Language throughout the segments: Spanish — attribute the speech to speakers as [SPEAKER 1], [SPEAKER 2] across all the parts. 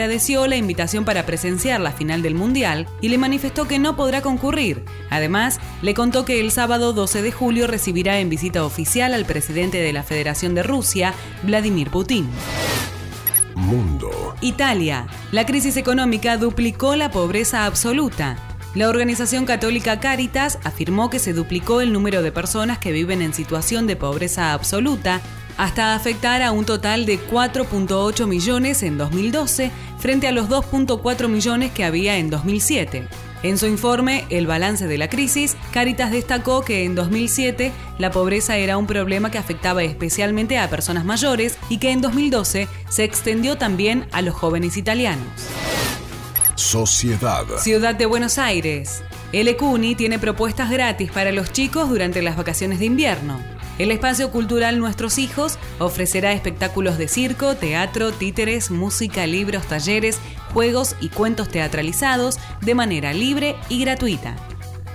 [SPEAKER 1] agradeció la invitación para presenciar la final del Mundial y le manifestó que no podrá concurrir. Además, le contó que el sábado 12 de julio recibirá en visita oficial al presidente de la Federación de Rusia, Vladimir Putin.
[SPEAKER 2] Mundo.
[SPEAKER 1] Italia. La crisis económica duplicó la pobreza absoluta. La organización católica Caritas afirmó que se duplicó el número de personas que viven en situación de pobreza absoluta hasta afectar a un total de 4.8 millones en 2012 frente a los 2.4 millones que había en 2007. En su informe, El balance de la crisis, Caritas destacó que en 2007 la pobreza era un problema que afectaba especialmente a personas mayores y que en 2012 se extendió también a los jóvenes italianos.
[SPEAKER 2] Sociedad.
[SPEAKER 1] Ciudad de Buenos Aires. El ECUNI tiene propuestas gratis para los chicos durante las vacaciones de invierno. El espacio cultural Nuestros Hijos ofrecerá espectáculos de circo, teatro, títeres, música, libros, talleres, juegos y cuentos teatralizados de manera libre y gratuita.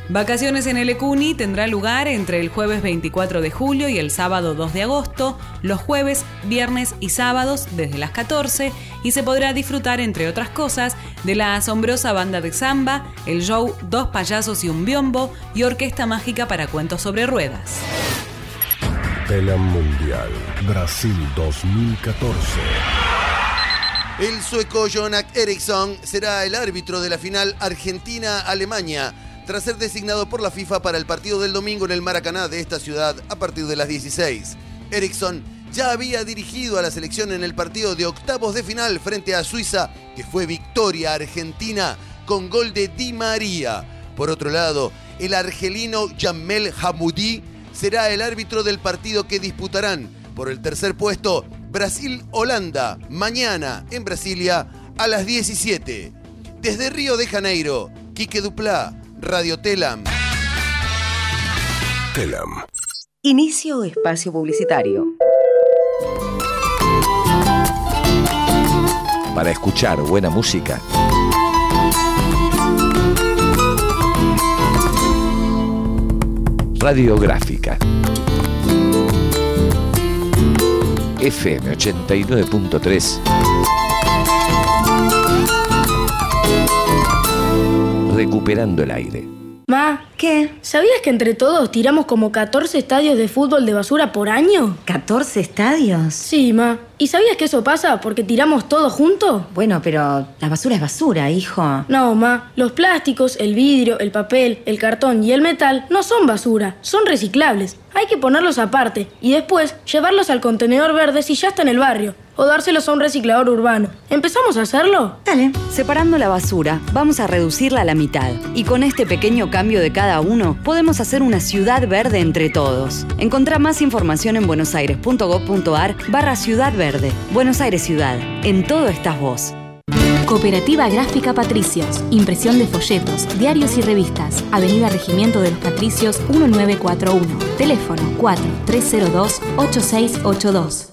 [SPEAKER 1] Vacaciones en el Ecuni tendrá lugar entre el jueves 24 de julio y el sábado 2 de agosto, los jueves, viernes y sábados desde las 14 y se podrá disfrutar, entre otras cosas, de la asombrosa banda de samba, el show Dos payasos y un biombo y orquesta mágica para cuentos sobre ruedas.
[SPEAKER 2] Telam Mundial. Brasil 2014.
[SPEAKER 3] El sueco Jonak Eriksson será el árbitro de la final Argentina-Alemania, tras ser designado por la FIFA para el partido del domingo en el Maracaná de esta ciudad a partir de las 16. Eriksson ya había dirigido a la selección en el partido de octavos de final frente a Suiza, que fue victoria argentina con gol de Di María. Por otro lado, el argelino Jamel Hamoudi será el árbitro del partido que disputarán por el tercer puesto Brasil-Holanda mañana en Brasilia a las 17. Desde Río de Janeiro, Quique Duplá, Radio Telam.
[SPEAKER 2] Telam.
[SPEAKER 4] Inicio espacio publicitario.
[SPEAKER 5] Para escuchar buena música. Radiográfica. FM 89.3. Recuperando el aire.
[SPEAKER 6] Ma, ¿qué? ¿Sabías que entre todos tiramos como 14 estadios de fútbol de basura por año?
[SPEAKER 7] ¿14 estadios?
[SPEAKER 6] Sí, ma. ¿Y sabías que eso pasa porque tiramos todo junto?
[SPEAKER 7] Bueno, pero la basura es basura, hijo.
[SPEAKER 6] No, ma. Los plásticos, el vidrio, el papel, el cartón y el metal no son basura, son reciclables. Hay que ponerlos aparte y después llevarlos al contenedor verde si ya está en el barrio o dárselos a un reciclador urbano. ¿Empezamos a hacerlo?
[SPEAKER 7] Dale.
[SPEAKER 4] Separando la basura, vamos a reducirla a la mitad. Y con este pequeño cambio de cada uno, podemos hacer una ciudad verde entre todos. Encontrá más información en buenosaires.gov.ar barra Ciudad Verde. Buenos Aires Ciudad. En todo estás vos.
[SPEAKER 8] Cooperativa Gráfica Patricios. Impresión de folletos, diarios y revistas. Avenida Regimiento de los Patricios 1941. Teléfono 4302-8682.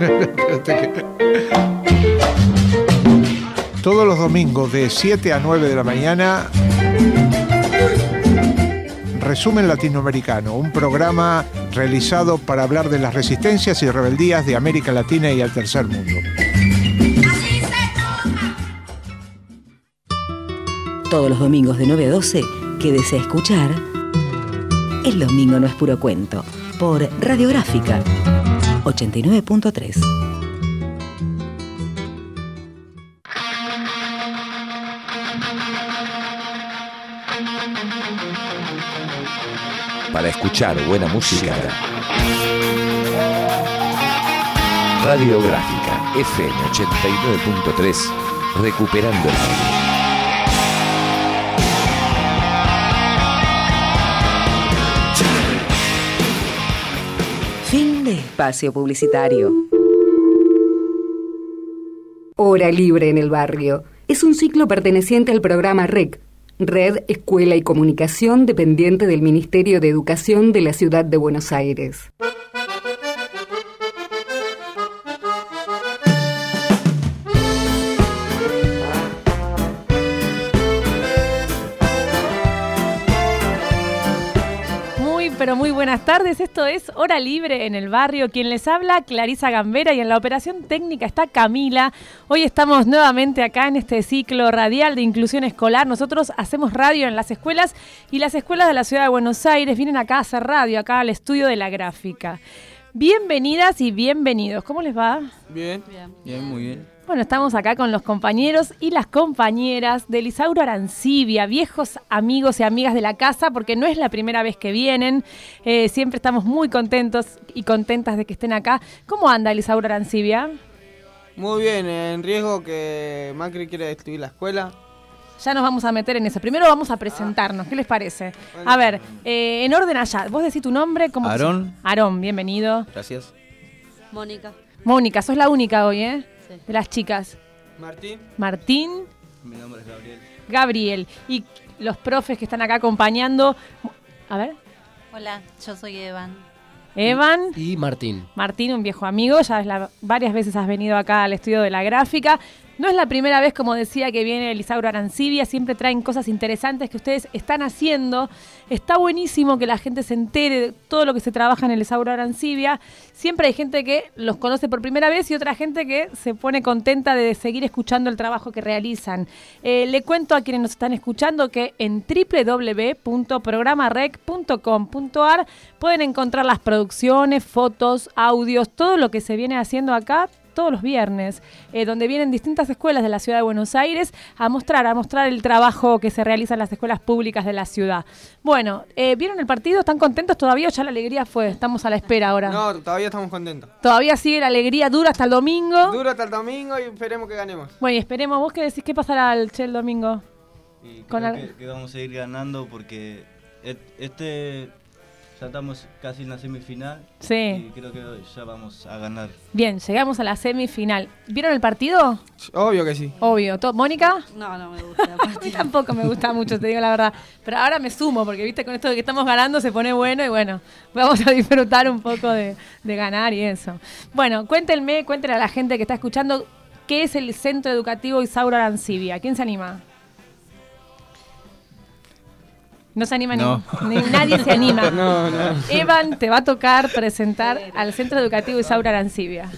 [SPEAKER 9] Todos los domingos de 7 a 9 de la mañana, Resumen Latinoamericano, un programa realizado para hablar de las resistencias y rebeldías de América Latina y el tercer mundo.
[SPEAKER 4] Todos los domingos de 9 a 12, quédese a escuchar El Domingo no es puro cuento, por Radiográfica 89.3.
[SPEAKER 5] Para escuchar buena música. Radiográfica FM 89.3. Recuperando el.
[SPEAKER 4] Fin de espacio publicitario.
[SPEAKER 10] Hora Libre en el Barrio. Es un ciclo perteneciente al programa REC, Red Escuela y Comunicación dependiente del Ministerio de Educación de la Ciudad de Buenos Aires.
[SPEAKER 11] Buenas tardes. Esto es Hora Libre en el barrio. Quien les habla, Clarisa Gambera, y en la operación técnica está Camila. Hoy estamos nuevamente acá en este ciclo radial de inclusión escolar. Nosotros hacemos radio en las escuelas y las escuelas de la ciudad de Buenos Aires vienen acá a hacer radio, acá al estudio de la gráfica. Bienvenidas y bienvenidos. ¿Cómo les va?
[SPEAKER 12] Bien. Bien, muy bien.
[SPEAKER 11] Bueno, estamos acá con los compañeros y las compañeras de Lisauro Arancibia, viejos amigos y amigas de la casa, porque no es la primera vez que vienen. Eh, siempre estamos muy contentos y contentas de que estén acá. ¿Cómo anda Lisauro Arancibia?
[SPEAKER 12] Muy bien, en riesgo que Macri quiere destruir la escuela.
[SPEAKER 11] Ya nos vamos a meter en eso. Primero vamos a presentarnos. ¿Qué les parece? A ver, eh, en orden allá. Vos decís tu nombre. ¿cómo
[SPEAKER 12] Aarón.
[SPEAKER 11] Aarón, bienvenido.
[SPEAKER 12] Gracias.
[SPEAKER 13] Mónica.
[SPEAKER 11] Mónica, sos la única hoy, ¿eh?
[SPEAKER 13] Sí.
[SPEAKER 11] De las chicas.
[SPEAKER 12] Martín.
[SPEAKER 11] Martín.
[SPEAKER 12] Mi nombre es Gabriel.
[SPEAKER 11] Gabriel. Y los profes que están acá acompañando. A ver.
[SPEAKER 13] Hola, yo soy Evan.
[SPEAKER 11] Evan.
[SPEAKER 14] Y Martín.
[SPEAKER 11] Martín, un viejo amigo, ya la- varias veces has venido acá al estudio de la gráfica. No es la primera vez, como decía, que viene Elisauro Arancibia, siempre traen cosas interesantes que ustedes están haciendo. Está buenísimo que la gente se entere de todo lo que se trabaja en Elisauro Arancibia. Siempre hay gente que los conoce por primera vez y otra gente que se pone contenta de seguir escuchando el trabajo que realizan. Eh, le cuento a quienes nos están escuchando que en www.programarec.com.ar pueden encontrar las producciones, fotos, audios, todo lo que se viene haciendo acá todos los viernes, eh, donde vienen distintas escuelas de la ciudad de Buenos Aires a mostrar, a mostrar el trabajo que se realiza en las escuelas públicas de la ciudad. Bueno, eh, ¿vieron el partido? ¿Están contentos todavía o ya la alegría fue? Estamos a la espera ahora.
[SPEAKER 12] No, todavía estamos contentos.
[SPEAKER 11] Todavía sigue la alegría dura hasta el domingo.
[SPEAKER 12] Dura hasta el domingo y esperemos que ganemos.
[SPEAKER 11] Bueno, y esperemos, vos qué decís, ¿qué pasará el, che, el domingo?
[SPEAKER 15] Y
[SPEAKER 11] Con
[SPEAKER 15] creo
[SPEAKER 11] la-
[SPEAKER 15] que, que vamos a ir ganando porque este ya estamos casi en la semifinal.
[SPEAKER 11] Sí.
[SPEAKER 15] Y creo que ya vamos a ganar.
[SPEAKER 11] Bien, llegamos a la semifinal. ¿Vieron el partido?
[SPEAKER 12] Obvio que sí.
[SPEAKER 11] Obvio. ¿Mónica?
[SPEAKER 13] No, no me gusta.
[SPEAKER 11] A mí tampoco me gusta mucho, te digo la verdad. Pero ahora me sumo, porque viste, con esto de que estamos ganando se pone bueno y bueno, vamos a disfrutar un poco de, de ganar y eso. Bueno, cuéntenme, cuéntenle a la gente que está escuchando qué es el Centro Educativo Isaura Arancibia. ¿Quién se anima? No se anima
[SPEAKER 12] No.
[SPEAKER 11] ni, ni- nadie se anima.
[SPEAKER 12] No, no.
[SPEAKER 11] Evan, te va a tocar presentar al Centro Educativo Isaura Arancibia.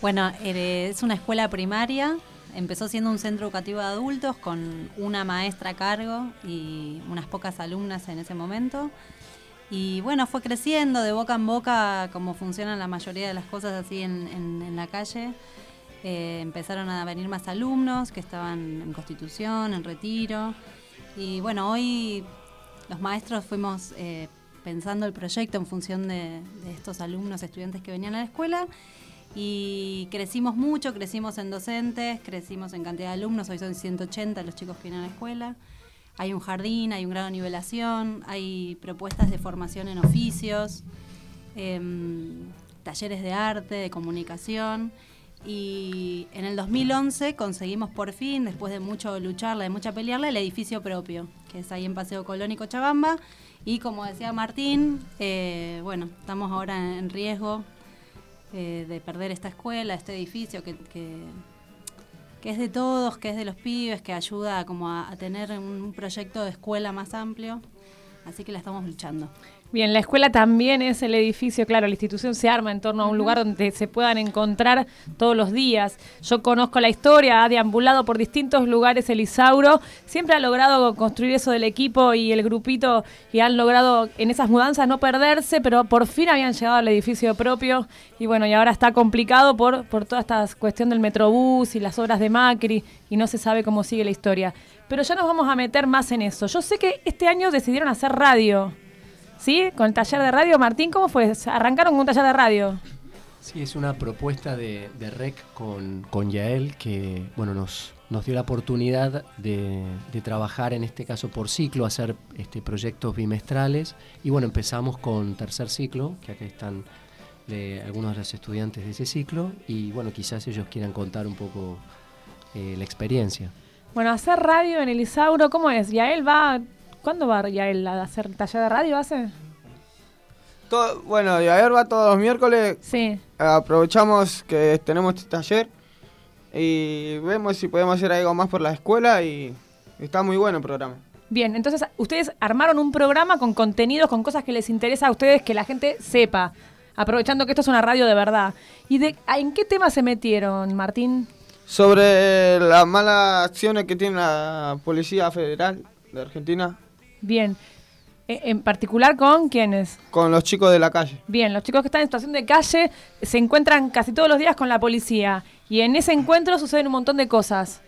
[SPEAKER 13] Bueno, eh, es una escuela primaria. Empezó siendo un centro educativo de adultos con una maestra a cargo y unas pocas alumnas en ese momento. Y bueno, fue creciendo de boca en boca como funcionan la mayoría de las cosas así en, en- en la calle. Eh, empezaron a venir más alumnos que estaban en constitución, en retiro. Y bueno, hoy los maestros fuimos eh, pensando el proyecto en función de, estos alumnos, estudiantes que venían a la escuela. Y crecimos mucho, crecimos en docentes, crecimos en cantidad de alumnos, hoy son 180 los chicos que vienen a la escuela. Hay un jardín, hay un grado de nivelación, hay propuestas de formación en oficios, em, talleres de arte, de comunicación. Y en el 2011 conseguimos por fin, después de mucho lucharla, de mucha pelearla, el edificio propio, que es ahí en Paseo Colón y Cochabamba. Y como decía Martín, eh, bueno, estamos ahora en riesgo eh, de perder esta escuela, este edificio que, que, es de todos, que es de los pibes, que ayuda como a tener un proyecto de escuela más amplio. Así que la estamos luchando.
[SPEAKER 11] Bien, la escuela también es el edificio, claro, la institución se arma en torno a un lugar donde se puedan encontrar todos los días. Yo conozco la historia, ha deambulado por distintos lugares el Isauro, siempre ha logrado construir eso del equipo y el grupito y han logrado en esas mudanzas no perderse, pero por fin habían llegado al edificio propio y bueno, y ahora está complicado por, por toda esta cuestión del Metrobús y las obras de Macri y no se sabe cómo sigue la historia. Pero ya nos vamos a meter más en eso. Yo sé que este año decidieron hacer radio. ¿Sí? Con el taller de radio, Martín, ¿cómo fue? ¿Arrancaron con un taller de radio?
[SPEAKER 14] Sí, es una propuesta de, de REC con, con Yael que bueno, nos, nos dio la oportunidad de, de trabajar en este caso por ciclo, hacer este, proyectos bimestrales. Y bueno, empezamos con tercer ciclo, que acá están de algunos de los estudiantes de ese ciclo. Y bueno, quizás ellos quieran contar un poco eh, la experiencia.
[SPEAKER 11] Bueno, hacer radio en el Isauro, ¿cómo es? ¿Yael va ¿Cuándo va Yael a hacer taller de radio? ¿Hace?
[SPEAKER 12] Todo, bueno, y ayer va todos los miércoles.
[SPEAKER 11] Sí.
[SPEAKER 12] Aprovechamos que tenemos este taller y vemos si podemos hacer algo más por la escuela y está muy bueno el programa.
[SPEAKER 11] Bien, entonces ustedes armaron un programa con contenidos, con cosas que les interesa a ustedes que la gente sepa, aprovechando que esto es una radio de verdad. ¿Y de en qué tema se metieron, Martín?
[SPEAKER 12] Sobre las malas acciones que tiene la Policía Federal de Argentina.
[SPEAKER 11] Bien. E- En particular con quiénes?
[SPEAKER 12] Con los chicos de la calle.
[SPEAKER 11] Bien, los chicos que están en situación de calle se encuentran casi todos los días con la policía y en ese encuentro suceden un montón de cosas.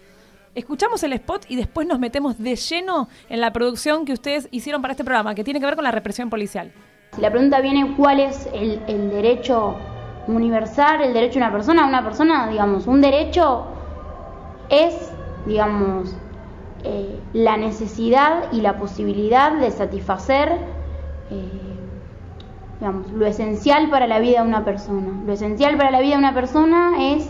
[SPEAKER 11] Escuchamos el spot y después nos metemos de lleno en la producción que ustedes hicieron para este programa, que tiene que ver con la represión policial.
[SPEAKER 16] La pregunta viene cuál es el, el derecho universal, el derecho de una persona, una persona, digamos, un derecho es, digamos, eh, la necesidad y la posibilidad de satisfacer, eh, digamos, lo esencial para la vida de una persona. Lo esencial para la vida de una persona es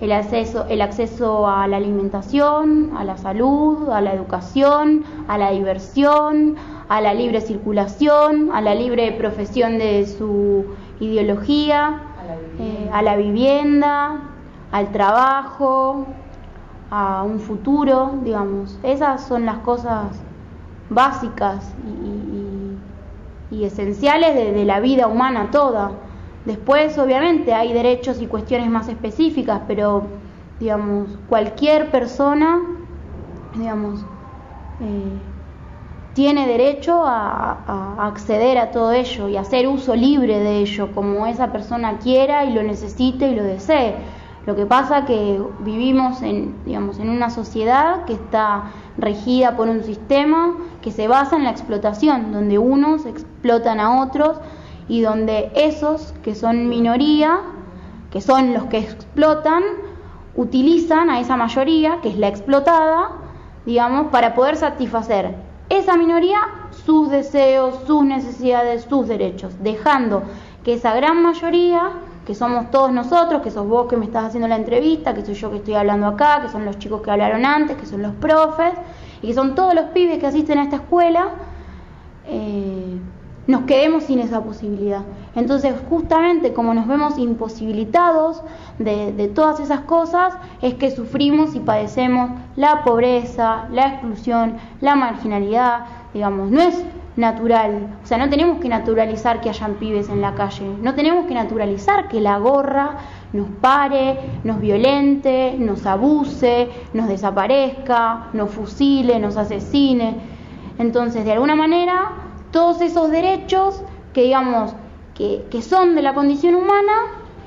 [SPEAKER 16] el acceso, el acceso a la alimentación, a la salud, a la educación, a la diversión, a la libre circulación, a la libre profesión de su ideología, eh, a la vivienda, al trabajo, a un futuro, digamos. Esas son las cosas básicas y, y- esenciales de, la vida humana toda. Después, obviamente, hay derechos y cuestiones más específicas, pero, digamos, cualquier persona, digamos, eh, tiene derecho a, a- acceder a todo ello y hacer uso libre de ello, como esa persona quiera y lo necesite y lo desee. Lo que pasa que vivimos en, digamos, en una sociedad que está regida por un sistema que se basa en la explotación, donde unos explotan a otros y donde esos que son minoría, que son los que explotan, utilizan a esa mayoría, que es la explotada, digamos, para poder satisfacer esa minoría sus deseos, sus necesidades, sus derechos, dejando que esa gran mayoría, que somos todos nosotros, que sos vos que me estás haciendo la entrevista, que soy yo que estoy hablando acá, que son los chicos que hablaron antes, que son los profes, y que son todos los pibes que asisten a esta escuela, eh, nos quedemos sin esa posibilidad. Entonces, justamente como nos vemos imposibilitados de, de todas esas cosas, es que sufrimos y padecemos la pobreza, la exclusión, la marginalidad, digamos, no es natural, o sea, no tenemos que naturalizar que hayan pibes en la calle, no tenemos que naturalizar que la gorra nos pare, nos violente, nos abuse, nos desaparezca, nos fusile, nos asesine. Entonces, de alguna manera, todos esos derechos que digamos que, que son de la condición humana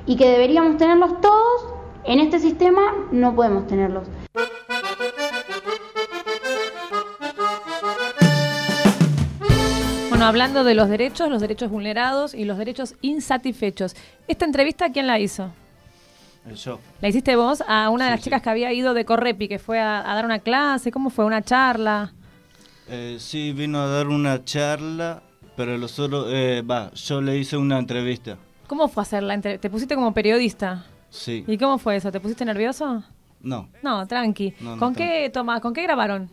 [SPEAKER 16] y que deberíamos tenerlos todos, en este sistema no podemos tenerlos.
[SPEAKER 11] Bueno, hablando de los derechos, los derechos vulnerados y los derechos insatisfechos. ¿Esta entrevista quién la hizo?
[SPEAKER 15] Yo.
[SPEAKER 11] ¿La hiciste vos a una de las chicas que había ido de Correpi, que fue a, a dar una clase? ¿Cómo fue? ¿Una charla?
[SPEAKER 15] Eh, sí, vino a dar una charla, pero los otros, eh, va, yo le hice una entrevista.
[SPEAKER 11] ¿Cómo fue hacerla? ¿Te pusiste como periodista?
[SPEAKER 15] Sí.
[SPEAKER 11] ¿Y cómo fue eso? ¿Te pusiste nervioso?
[SPEAKER 15] No,
[SPEAKER 11] No, tranqui.
[SPEAKER 15] No, no,
[SPEAKER 11] ¿Con qué, Tomás, con qué grabaron?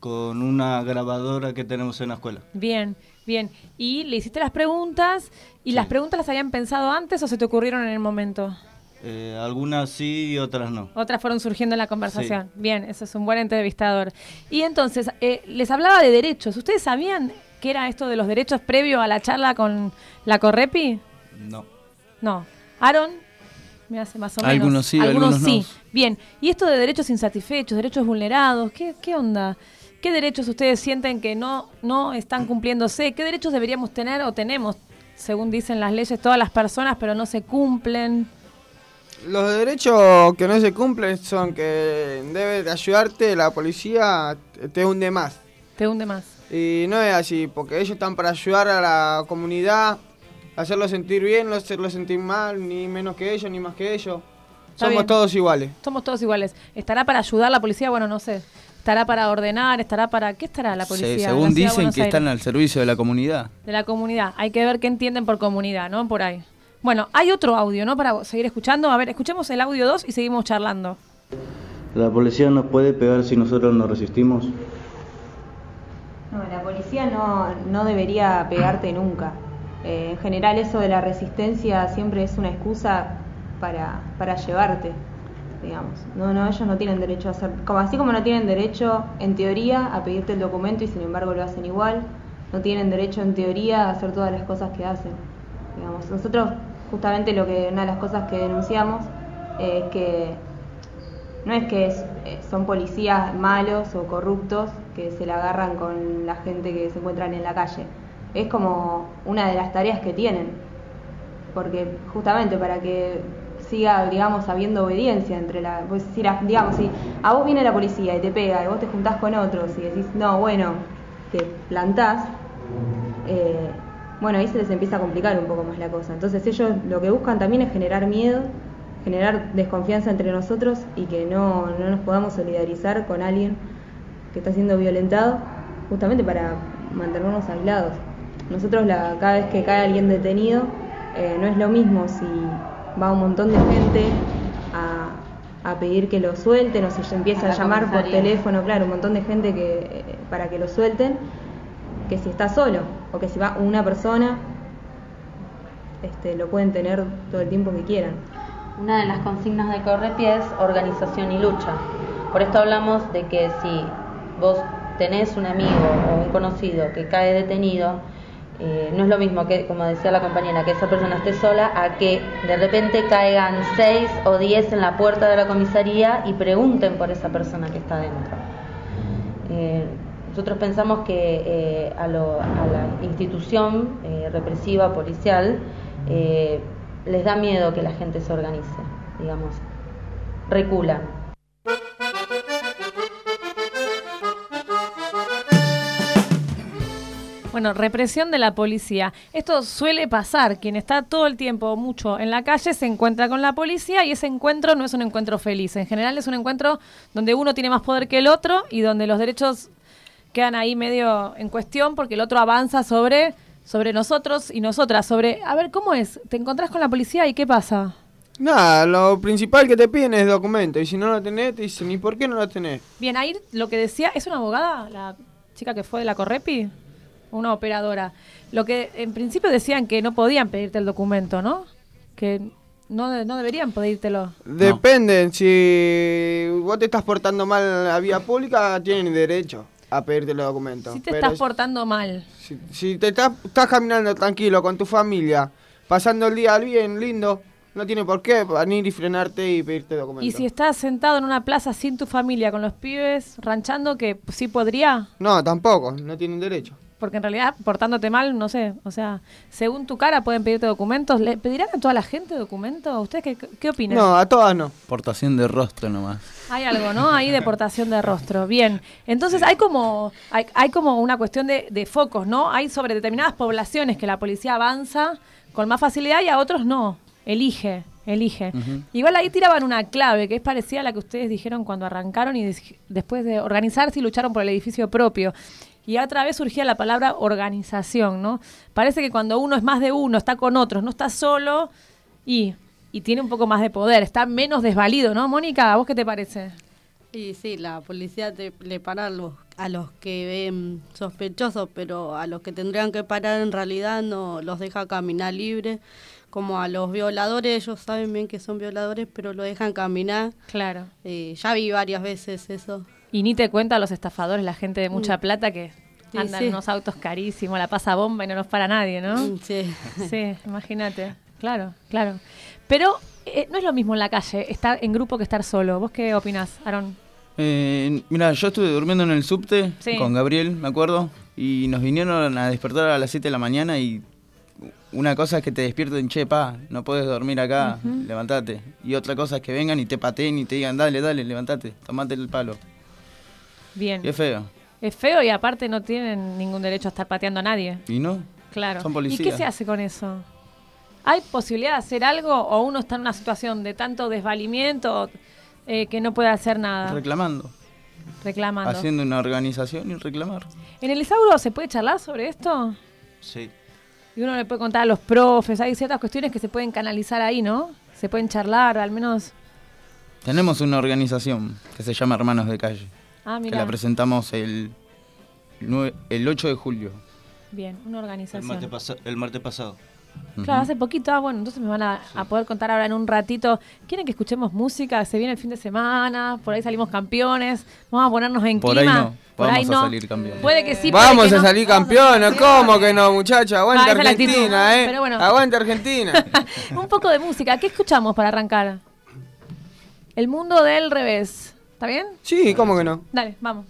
[SPEAKER 15] Con una grabadora que tenemos en la escuela.
[SPEAKER 11] Bien, bien. ¿Y le hiciste las preguntas? ¿Y las preguntas las habían pensado antes o se te ocurrieron en el momento?
[SPEAKER 15] Eh, algunas sí y otras no.
[SPEAKER 11] Otras fueron surgiendo en la conversación. Bien, eso es un buen entrevistador. Y entonces, eh, les hablaba de derechos. ¿Ustedes sabían qué era esto de los derechos previo a la charla con la Correpi?
[SPEAKER 15] No.
[SPEAKER 11] No. ¿Aaron? Me hace más o menos.
[SPEAKER 17] Algunos sí, algunos no.
[SPEAKER 11] Bien. ¿Y esto de derechos insatisfechos, derechos vulnerados? ¿Qué, qué onda? ¿Qué derechos ustedes sienten que no, no están cumpliéndose? ¿Qué derechos deberíamos tener o tenemos, según dicen las leyes, todas las personas, pero no se cumplen?
[SPEAKER 12] Los derechos que no se cumplen son que debe de ayudarte la policía, te- hunde más.
[SPEAKER 11] Te hunde más.
[SPEAKER 12] Y no es así, porque ellos están para ayudar a la comunidad, hacerlo sentir bien, no hacerlo sentir mal, ni menos que ellos, ni más que ellos.
[SPEAKER 11] Está
[SPEAKER 12] Somos
[SPEAKER 11] bien.
[SPEAKER 12] todos iguales.
[SPEAKER 11] Somos todos iguales. ¿Estará para ayudar la policía? Bueno, no sé. ¿Estará para ordenar? ¿Estará para...? ¿Qué estará la policía? La
[SPEAKER 17] según dicen que están al servicio de la comunidad.
[SPEAKER 11] De la comunidad. Hay que ver qué entienden por comunidad, ¿no? Por ahí. Bueno, hay otro audio, ¿no? Para seguir escuchando. A ver, escuchemos el audio 2 y seguimos charlando.
[SPEAKER 18] ¿La policía nos puede pegar si nosotros nos resistimos?
[SPEAKER 19] No, la policía no, no debería pegarte nunca. Eh, en general eso de la resistencia siempre es una excusa para, para llevarte. Digamos. No, no, ellos no tienen derecho a hacer, como así como no tienen derecho en teoría a pedirte el documento y sin embargo lo hacen igual, no tienen derecho en teoría a hacer todas las cosas que hacen. Digamos, nosotros justamente lo que una de las cosas que denunciamos es que no es que eh, son policías malos o corruptos que se la agarran con la gente que se encuentran en la calle. Es como una de las tareas que tienen. Porque justamente para que siga, digamos, habiendo obediencia entre la... Pues, si la- digamos, si a vos viene la policía y te pega y vos te juntás con otros y decís, no, bueno, te plantás, eh, bueno, ahí se les empieza a complicar un poco más la cosa. Entonces ellos lo que buscan también es generar miedo, generar desconfianza entre nosotros y que no, no nos podamos solidarizar con alguien que está siendo violentado, justamente para mantenernos aislados. Nosotros la, cada vez que cae alguien detenido, eh, no es lo mismo si va un montón de gente a, a pedir que lo suelten o si se empieza
[SPEAKER 13] A
[SPEAKER 19] a,
[SPEAKER 13] la
[SPEAKER 19] llamar por teléfono, claro, un montón de gente que eh, para que lo suelten, que si está solo o que si va una persona, este, lo pueden tener todo el tiempo que quieran.
[SPEAKER 20] Una de las consignas de Correpi es organización y lucha. Por esto hablamos de que si vos tenés un amigo o un conocido que cae detenido, eh, no es lo mismo que, como decía la compañera, que esa persona esté sola, a que de repente caigan seis o diez en la puerta de la comisaría y pregunten por esa persona que está dentro. Eh, nosotros pensamos que eh, a, lo- a la institución eh, represiva policial eh, les da miedo que la gente se organice, digamos, reculan.
[SPEAKER 11] Bueno, represión de la policía. Esto suele pasar. Quien está todo el tiempo mucho en la calle se encuentra con la policía y ese encuentro no es un encuentro feliz. En general es un encuentro donde uno tiene más poder que el otro y donde los derechos quedan ahí medio en cuestión porque el otro avanza sobre, sobre nosotros y nosotras. Sobre, a ver, ¿cómo es? ¿Te encontrás con la policía y qué pasa?
[SPEAKER 12] Nada, lo principal que te piden es documento. Y si no lo tenés, te dicen, ¿y por qué no lo tenés?
[SPEAKER 11] Bien, ahí lo que decía, ¿es una abogada la chica que fue de la Correpi? Una operadora. Lo que en principio decían que no podían pedirte el documento, ¿no? Que no, no deberían pedírtelo.
[SPEAKER 12] Depende, si vos te estás portando mal en la vía pública, tienen derecho a pedirte los documentos.
[SPEAKER 11] Si te
[SPEAKER 12] Pero
[SPEAKER 11] estás portando mal.
[SPEAKER 12] si, si te estás, estás caminando tranquilo con tu familia, pasando el día bien, lindo, no tiene por qué venir y frenarte y pedirte documentos.
[SPEAKER 11] Y si estás sentado en una plaza sin tu familia, con los pibes, ranchando, que sí podría,
[SPEAKER 12] No, tampoco, no tienen derecho.
[SPEAKER 11] Porque en realidad portándote mal, no sé, o sea, según tu cara pueden pedirte documentos. ¿Le pedirán a toda la gente documentos? ¿Ustedes qué, qué opinan?
[SPEAKER 12] No, a todas no.
[SPEAKER 17] Portación de rostro nomás.
[SPEAKER 11] Hay algo, ¿no? Hay deportación de rostro. Bien. Entonces hay como, hay, hay como una cuestión de, de focos, ¿no? Hay sobre determinadas poblaciones que la policía avanza con más facilidad y a otros no. Elige, elige. Igual ahí tiraban una clave que es parecida a la que ustedes dijeron cuando arrancaron y des- después de organizarse y lucharon por el edificio propio. Y otra vez surgía la palabra organización, ¿no? Parece que cuando uno es más de uno, está con otros, no está solo y, y tiene un poco más de poder, está menos desvalido, ¿no? Mónica, ¿a vos qué te parece?
[SPEAKER 21] Sí, sí, la policía te- le para a los, a los que ven sospechosos, pero a los que tendrían que parar en realidad no los deja caminar libre. Como a los violadores, ellos saben bien que son violadores, pero lo dejan caminar.
[SPEAKER 11] Claro.
[SPEAKER 21] Eh, ya vi varias veces eso.
[SPEAKER 11] Y ni te cuenta los estafadores, la gente de mucha
[SPEAKER 21] Mm.
[SPEAKER 11] plata que
[SPEAKER 21] Sí,
[SPEAKER 11] andan
[SPEAKER 21] sí.
[SPEAKER 11] en unos autos carísimos, la pasa bomba y no nos para nadie, ¿no?
[SPEAKER 21] Mm, Sí.
[SPEAKER 11] Sí, imagínate. Claro, claro. Pero eh, no es lo mismo en la calle estar en grupo que estar solo. ¿Vos qué opinás, Aaron?
[SPEAKER 17] Eh, mira, yo estuve durmiendo en el subte
[SPEAKER 11] Sí.
[SPEAKER 17] con Gabriel, me acuerdo, y nos vinieron a despertar a las 7 de la mañana y una cosa es que te despierten, che, pa, no puedes dormir acá,
[SPEAKER 11] Ujú.
[SPEAKER 17] levantate. Y otra cosa es que vengan y te pateen y te digan, dale, dale, levantate, tomate el palo.
[SPEAKER 11] Bien.
[SPEAKER 17] Y es feo.
[SPEAKER 11] Es feo y aparte no tienen ningún derecho a estar pateando a nadie.
[SPEAKER 17] ¿Y no?
[SPEAKER 11] Claro.
[SPEAKER 17] Son
[SPEAKER 11] ¿Y
[SPEAKER 17] policías.
[SPEAKER 11] qué se hace con eso? ¿Hay posibilidad de hacer algo o uno está en una situación de tanto desvalimiento eh, que no puede hacer nada?
[SPEAKER 17] Reclamando.
[SPEAKER 11] Reclamando.
[SPEAKER 17] Haciendo una organización y reclamar.
[SPEAKER 11] ¿En el Isauro se puede charlar sobre esto?
[SPEAKER 17] Sí.
[SPEAKER 11] Y uno le puede contar a los profes, hay ciertas cuestiones que se pueden canalizar ahí, ¿no? Se pueden charlar, al menos...
[SPEAKER 17] Tenemos una organización que se llama Hermanos de Calle.
[SPEAKER 11] Ah,
[SPEAKER 17] que
[SPEAKER 11] mira.
[SPEAKER 17] la presentamos el, el 8 de julio.
[SPEAKER 11] Bien, una
[SPEAKER 15] El
[SPEAKER 11] organización.
[SPEAKER 15] martes, pasa- el martes pasado.
[SPEAKER 11] Claro, hace poquito, ah, bueno, entonces me van a, a poder contar ahora en un ratito. ¿Quieren que escuchemos música? Se viene el fin de semana, por ahí salimos campeones, vamos a ponernos en
[SPEAKER 17] Por ahí
[SPEAKER 11] clima.
[SPEAKER 17] no,
[SPEAKER 11] Por
[SPEAKER 17] vamos
[SPEAKER 11] ahí
[SPEAKER 17] a
[SPEAKER 11] no.
[SPEAKER 17] salir campeones.
[SPEAKER 11] Puede que sí, puede
[SPEAKER 12] Vamos
[SPEAKER 11] que
[SPEAKER 12] a
[SPEAKER 11] no.
[SPEAKER 12] salir campeones, ¿cómo que no, muchachos? Aguante
[SPEAKER 11] Ah.
[SPEAKER 12] Argentina, ¿eh?
[SPEAKER 11] Pero bueno.
[SPEAKER 12] Aguante Argentina.
[SPEAKER 11] Un poco de música. ¿Qué escuchamos para arrancar? El mundo del revés. ¿Está bien?
[SPEAKER 12] Sí, ¿cómo que no?
[SPEAKER 11] Dale, vamos.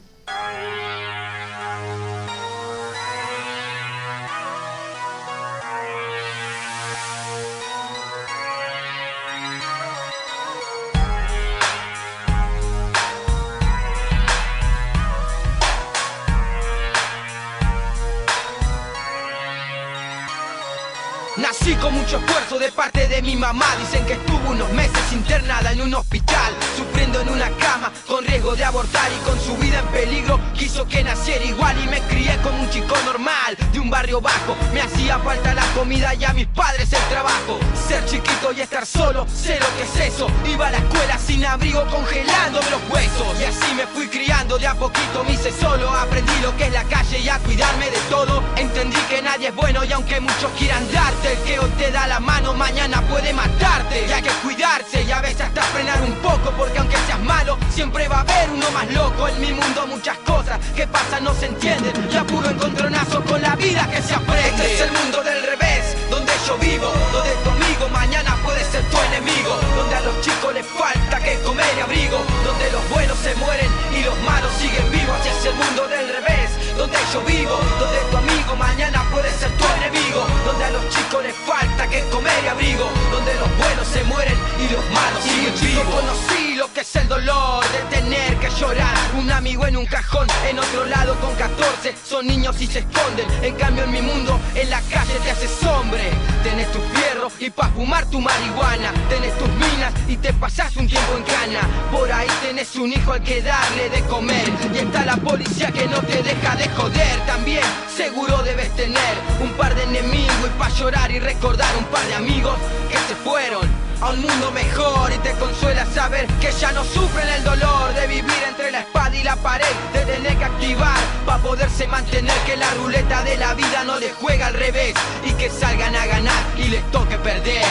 [SPEAKER 22] Nací con mucho esfuerzo de parte de mi mamá. Dicen que estuvo unos meses internada en un hospital, sufriendo en una cama, con riesgo de abortar y con su vida en peligro. Quiso que naciera igual y me crié como un chico normal, de un barrio bajo. Me hacía falta la comida y a mis padres el trabajo. Ser chiquito y estar solo, sé lo que es eso. Iba a la escuela sin abrigo, congelándome los huesos. Y así me fui criando de a poquito, me hice solo. Aprendí lo que es la calle y a cuidarme de todo. Entendí que nadie es bueno y aunque muchos quieran darte, el que hoy te da la mano mañana puede matarte. Y hay que cuidarse y a veces hasta frenar un poco, porque aunque seas malo, siempre va a haber uno más loco. En mi mundo muchas cosas que pasan no se entienden. Y a puro encontronazo con la vida que se aprende. Este es el mundo del revés, donde yo vivo, donde tu amigo mañana puede ser tu enemigo, donde a los chicos les falta que comer y abrigo, donde los buenos se mueren y los malos siguen vivos. Así es el mundo del revés, donde yo vivo, donde tu amigo mañana puede ser tu enemigo, donde a los chicos les falta que comer y abrigo, donde los buenos se mueren y los malos siguen vivos. Conocí lo que es el dolor de tener que llorar, un amigo en un cajón, en otro lado con 14, son niños y se esconden, en cambio en mi mundo, en la calle te haces hombre, tenés tu fierro y pa' fumar tu marihuana, tenés tus minas y te pasás un tiempo en cana, por ahí tenés un hijo al que darle de comer, y está la policía que no te deja de joder, también. Seguro debes tener un par de enemigos y pa' llorar y recordar un par de amigos que se fueron a un mundo mejor y te consuela saber que ya no sufren el dolor de vivir entre la espada y la pared, de tener que activar para poderse mantener que la ruleta de la vida no les juega al revés y que salgan a ganar y les toque perder.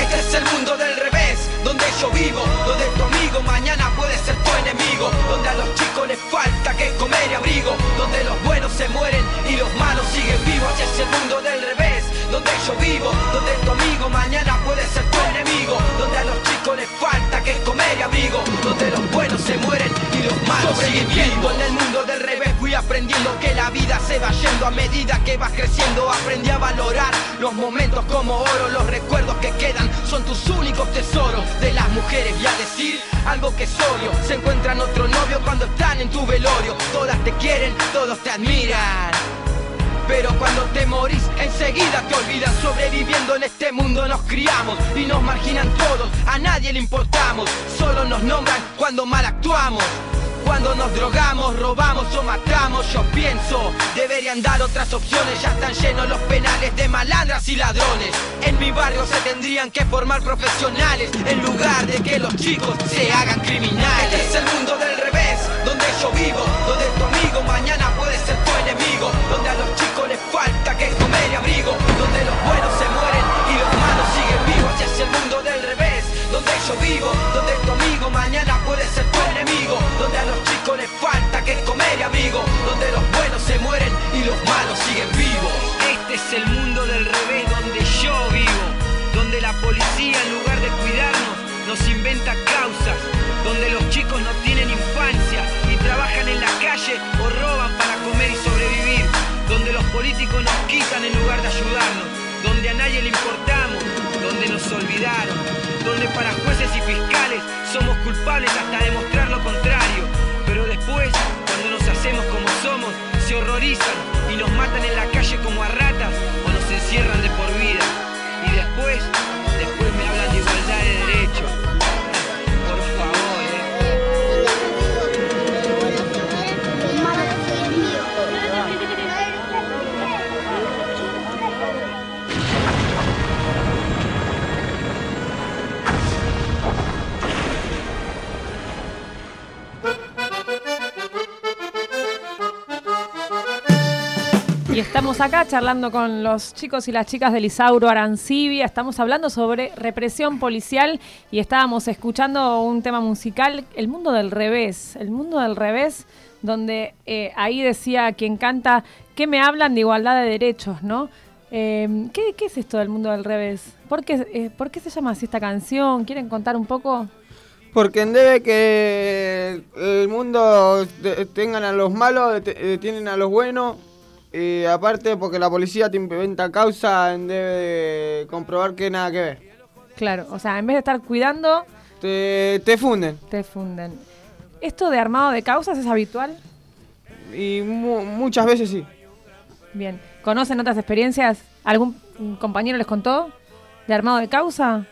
[SPEAKER 22] Este es el mundo del revés, donde yo vivo, donde tu amigo mañana puede ser tu enemigo, donde a los chicos les falta que comer y abrigo, donde los buenos se mueren y los malos siguen vivos. Así es el mundo del revés, donde yo vivo, donde tu amigo mañana puede ser tu enemigo, donde a los chicos les falta que comer y abrigo, donde los buenos se mueren y los malos siguen vivos. En el mundo del aprendiendo que la vida se va yendo a medida que vas creciendo. Aprendí a valorar los momentos como oro, los recuerdos que quedan son tus únicos tesoros. De las mujeres y a decir algo que es obvio, se encuentran otro novio cuando están en tu velorio. Todas te quieren, todos te admiran. Pero cuando te morís, enseguida te olvidan. Sobreviviendo en este mundo nos criamos y nos marginan todos. A nadie le importamos, solo nos nombran cuando mal actuamos. Cuando nos drogamos, robamos o matamos, yo pienso, deberían dar otras opciones, ya están llenos los penales de malandras y ladrones. En mi barrio se tendrían que formar profesionales, en lugar de que los chicos se hagan criminales. Este es el mundo del revés, donde yo vivo, donde tu amigo mañana puede ser tu enemigo, donde a los chicos les falta que comer y abrigo, donde los buenos se mueren y los malos siguen vivos. Así es el mundo del revés, donde yo vivo, nos inventa causas, donde los chicos no tienen infancia y trabajan en la calle o roban para comer y sobrevivir, donde los políticos nos quitan en lugar de ayudarnos, donde a nadie le importamos, donde nos olvidaron, donde para jueces y fiscales somos culpables hasta demostrar lo contrario, pero después, cuando nos hacemos como somos, se horrorizan
[SPEAKER 11] acá charlando con los chicos y las chicas del Isauro Arancibia. Estamos hablando sobre represión policial y estábamos escuchando un tema musical, El mundo del revés. El mundo del revés, donde eh, ahí decía quien canta, ¿qué me hablan de igualdad de derechos, no? Eh, ¿qué, es esto del mundo del revés? ¿Por qué, eh, ¿Por qué se llama así esta canción? ¿Quieren contar un poco?
[SPEAKER 12] Porque en debe que el mundo de- tengan a los malos, tienen a los buenos. Y aparte porque la policía te inventa causa, en debe de comprobar que nada que ver.
[SPEAKER 11] Claro, o sea, en vez de estar cuidando,
[SPEAKER 12] Te, te funden.
[SPEAKER 11] te funden. ¿Esto de armado de causas es habitual?
[SPEAKER 12] Y mu- muchas veces sí.
[SPEAKER 11] Bien. ¿Conocen otras experiencias? ¿Algún compañero les contó de armado de causa?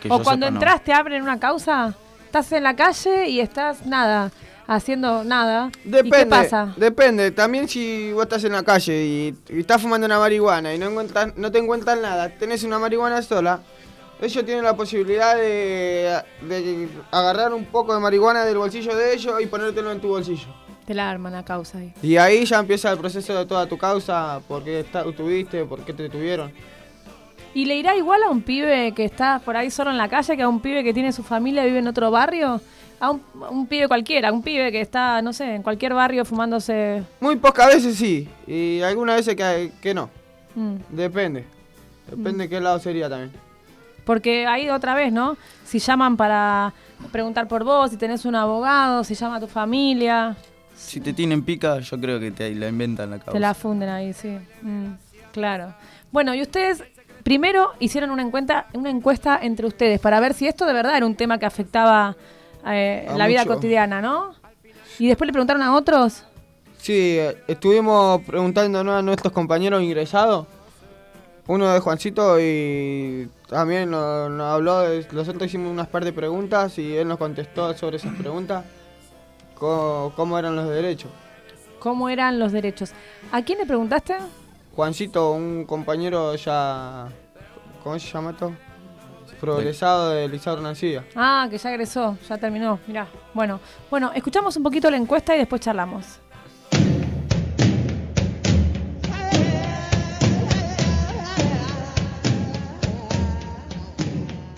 [SPEAKER 17] Que
[SPEAKER 11] o cuando
[SPEAKER 17] sepa, no.
[SPEAKER 11] entras te abren una causa, estás en la calle y estás nada, haciendo nada.
[SPEAKER 12] Depende,
[SPEAKER 11] ¿Y qué pasa?
[SPEAKER 12] depende. También si vos estás en la calle y, y estás fumando una marihuana y no, encuentras, no te encuentran nada, tenés una marihuana sola, ellos tienen la posibilidad de, de agarrar un poco de marihuana del bolsillo de ellos y ponértelo en tu bolsillo.
[SPEAKER 11] Te la arman la causa ahí.
[SPEAKER 12] Y ahí ya empieza el proceso de toda tu causa, por qué está- tuviste, por qué te tuvieron.
[SPEAKER 11] ¿Y le irá igual a un pibe que está por ahí solo en la calle que a un pibe que tiene su familia y vive en otro barrio? A un, a un pibe cualquiera, a un pibe que está, no sé, en cualquier barrio fumándose...
[SPEAKER 12] Muy pocas veces sí, y algunas veces que, que no.
[SPEAKER 11] Mm.
[SPEAKER 12] Depende. Depende de qué lado sería también.
[SPEAKER 11] Porque ahí otra vez, ¿no? Si llaman para preguntar por vos, si tenés un abogado, si llama a tu familia,
[SPEAKER 17] Si te tienen pica, yo creo que te la inventan la causa.
[SPEAKER 11] te la funden ahí, sí. Mm, claro. Bueno, y ustedes primero hicieron una encuesta, una encuesta entre ustedes para ver si esto de verdad era un tema que afectaba eh,
[SPEAKER 12] A
[SPEAKER 11] la vida cotidiana, ¿no? Y después le preguntaron a otros.
[SPEAKER 12] Sí, eh, estuvimos preguntándonos a nuestros compañeros ingresados. Uno de Juancito y también nos, nos habló, de- nosotros hicimos unas par de preguntas y él nos contestó sobre esas preguntas, cómo, cómo eran los derechos.
[SPEAKER 11] ¿Cómo eran los derechos? ¿A quién le preguntaste?
[SPEAKER 12] Juancito, un compañero ya, ¿cómo se llama esto? Progresado de Lizardo Nancilla.
[SPEAKER 11] Ah, que ya egresó, ya terminó. Mirá. Bueno, bueno, escuchamos un poquito la encuesta y después charlamos.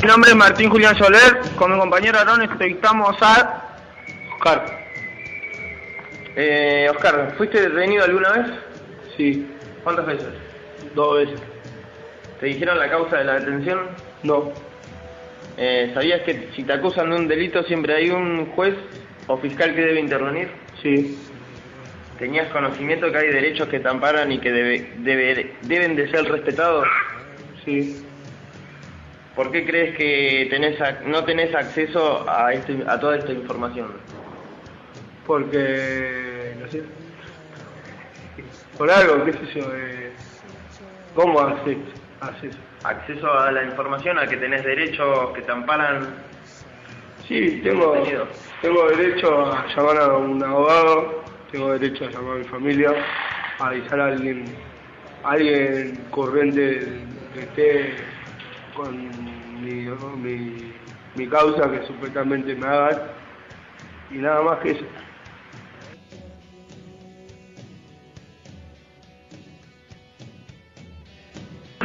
[SPEAKER 23] Mi nombre es Martín Julián Soler, con mi compañero Aarón entrevistamos a Oscar. Eh, Oscar, ¿fuiste detenido alguna vez? Sí. ¿Cuántas veces? Dos veces. ¿Te dijeron la causa de la detención? No. Eh, ¿Sabías que si te acusan de un delito siempre hay un juez o fiscal que debe intervenir? Sí. ¿Tenías conocimiento que hay derechos que te amparan y que debe- debe- deben de ser respetados? Sí. ¿Por qué crees que tenés no tenés acceso a, este- a toda esta información?
[SPEAKER 24] Porque, no sé, por algo, qué sé yo, eh, ¿cómo haces, haces?
[SPEAKER 23] Acceso a la información, a que tenés derechos que te amparan.
[SPEAKER 24] Sí, tengo, tengo derecho a llamar a un abogado, tengo derecho a llamar a mi familia, a avisar a alguien, a alguien corriente que esté con mi, mi, mi causa que supuestamente me hagan y nada más que eso.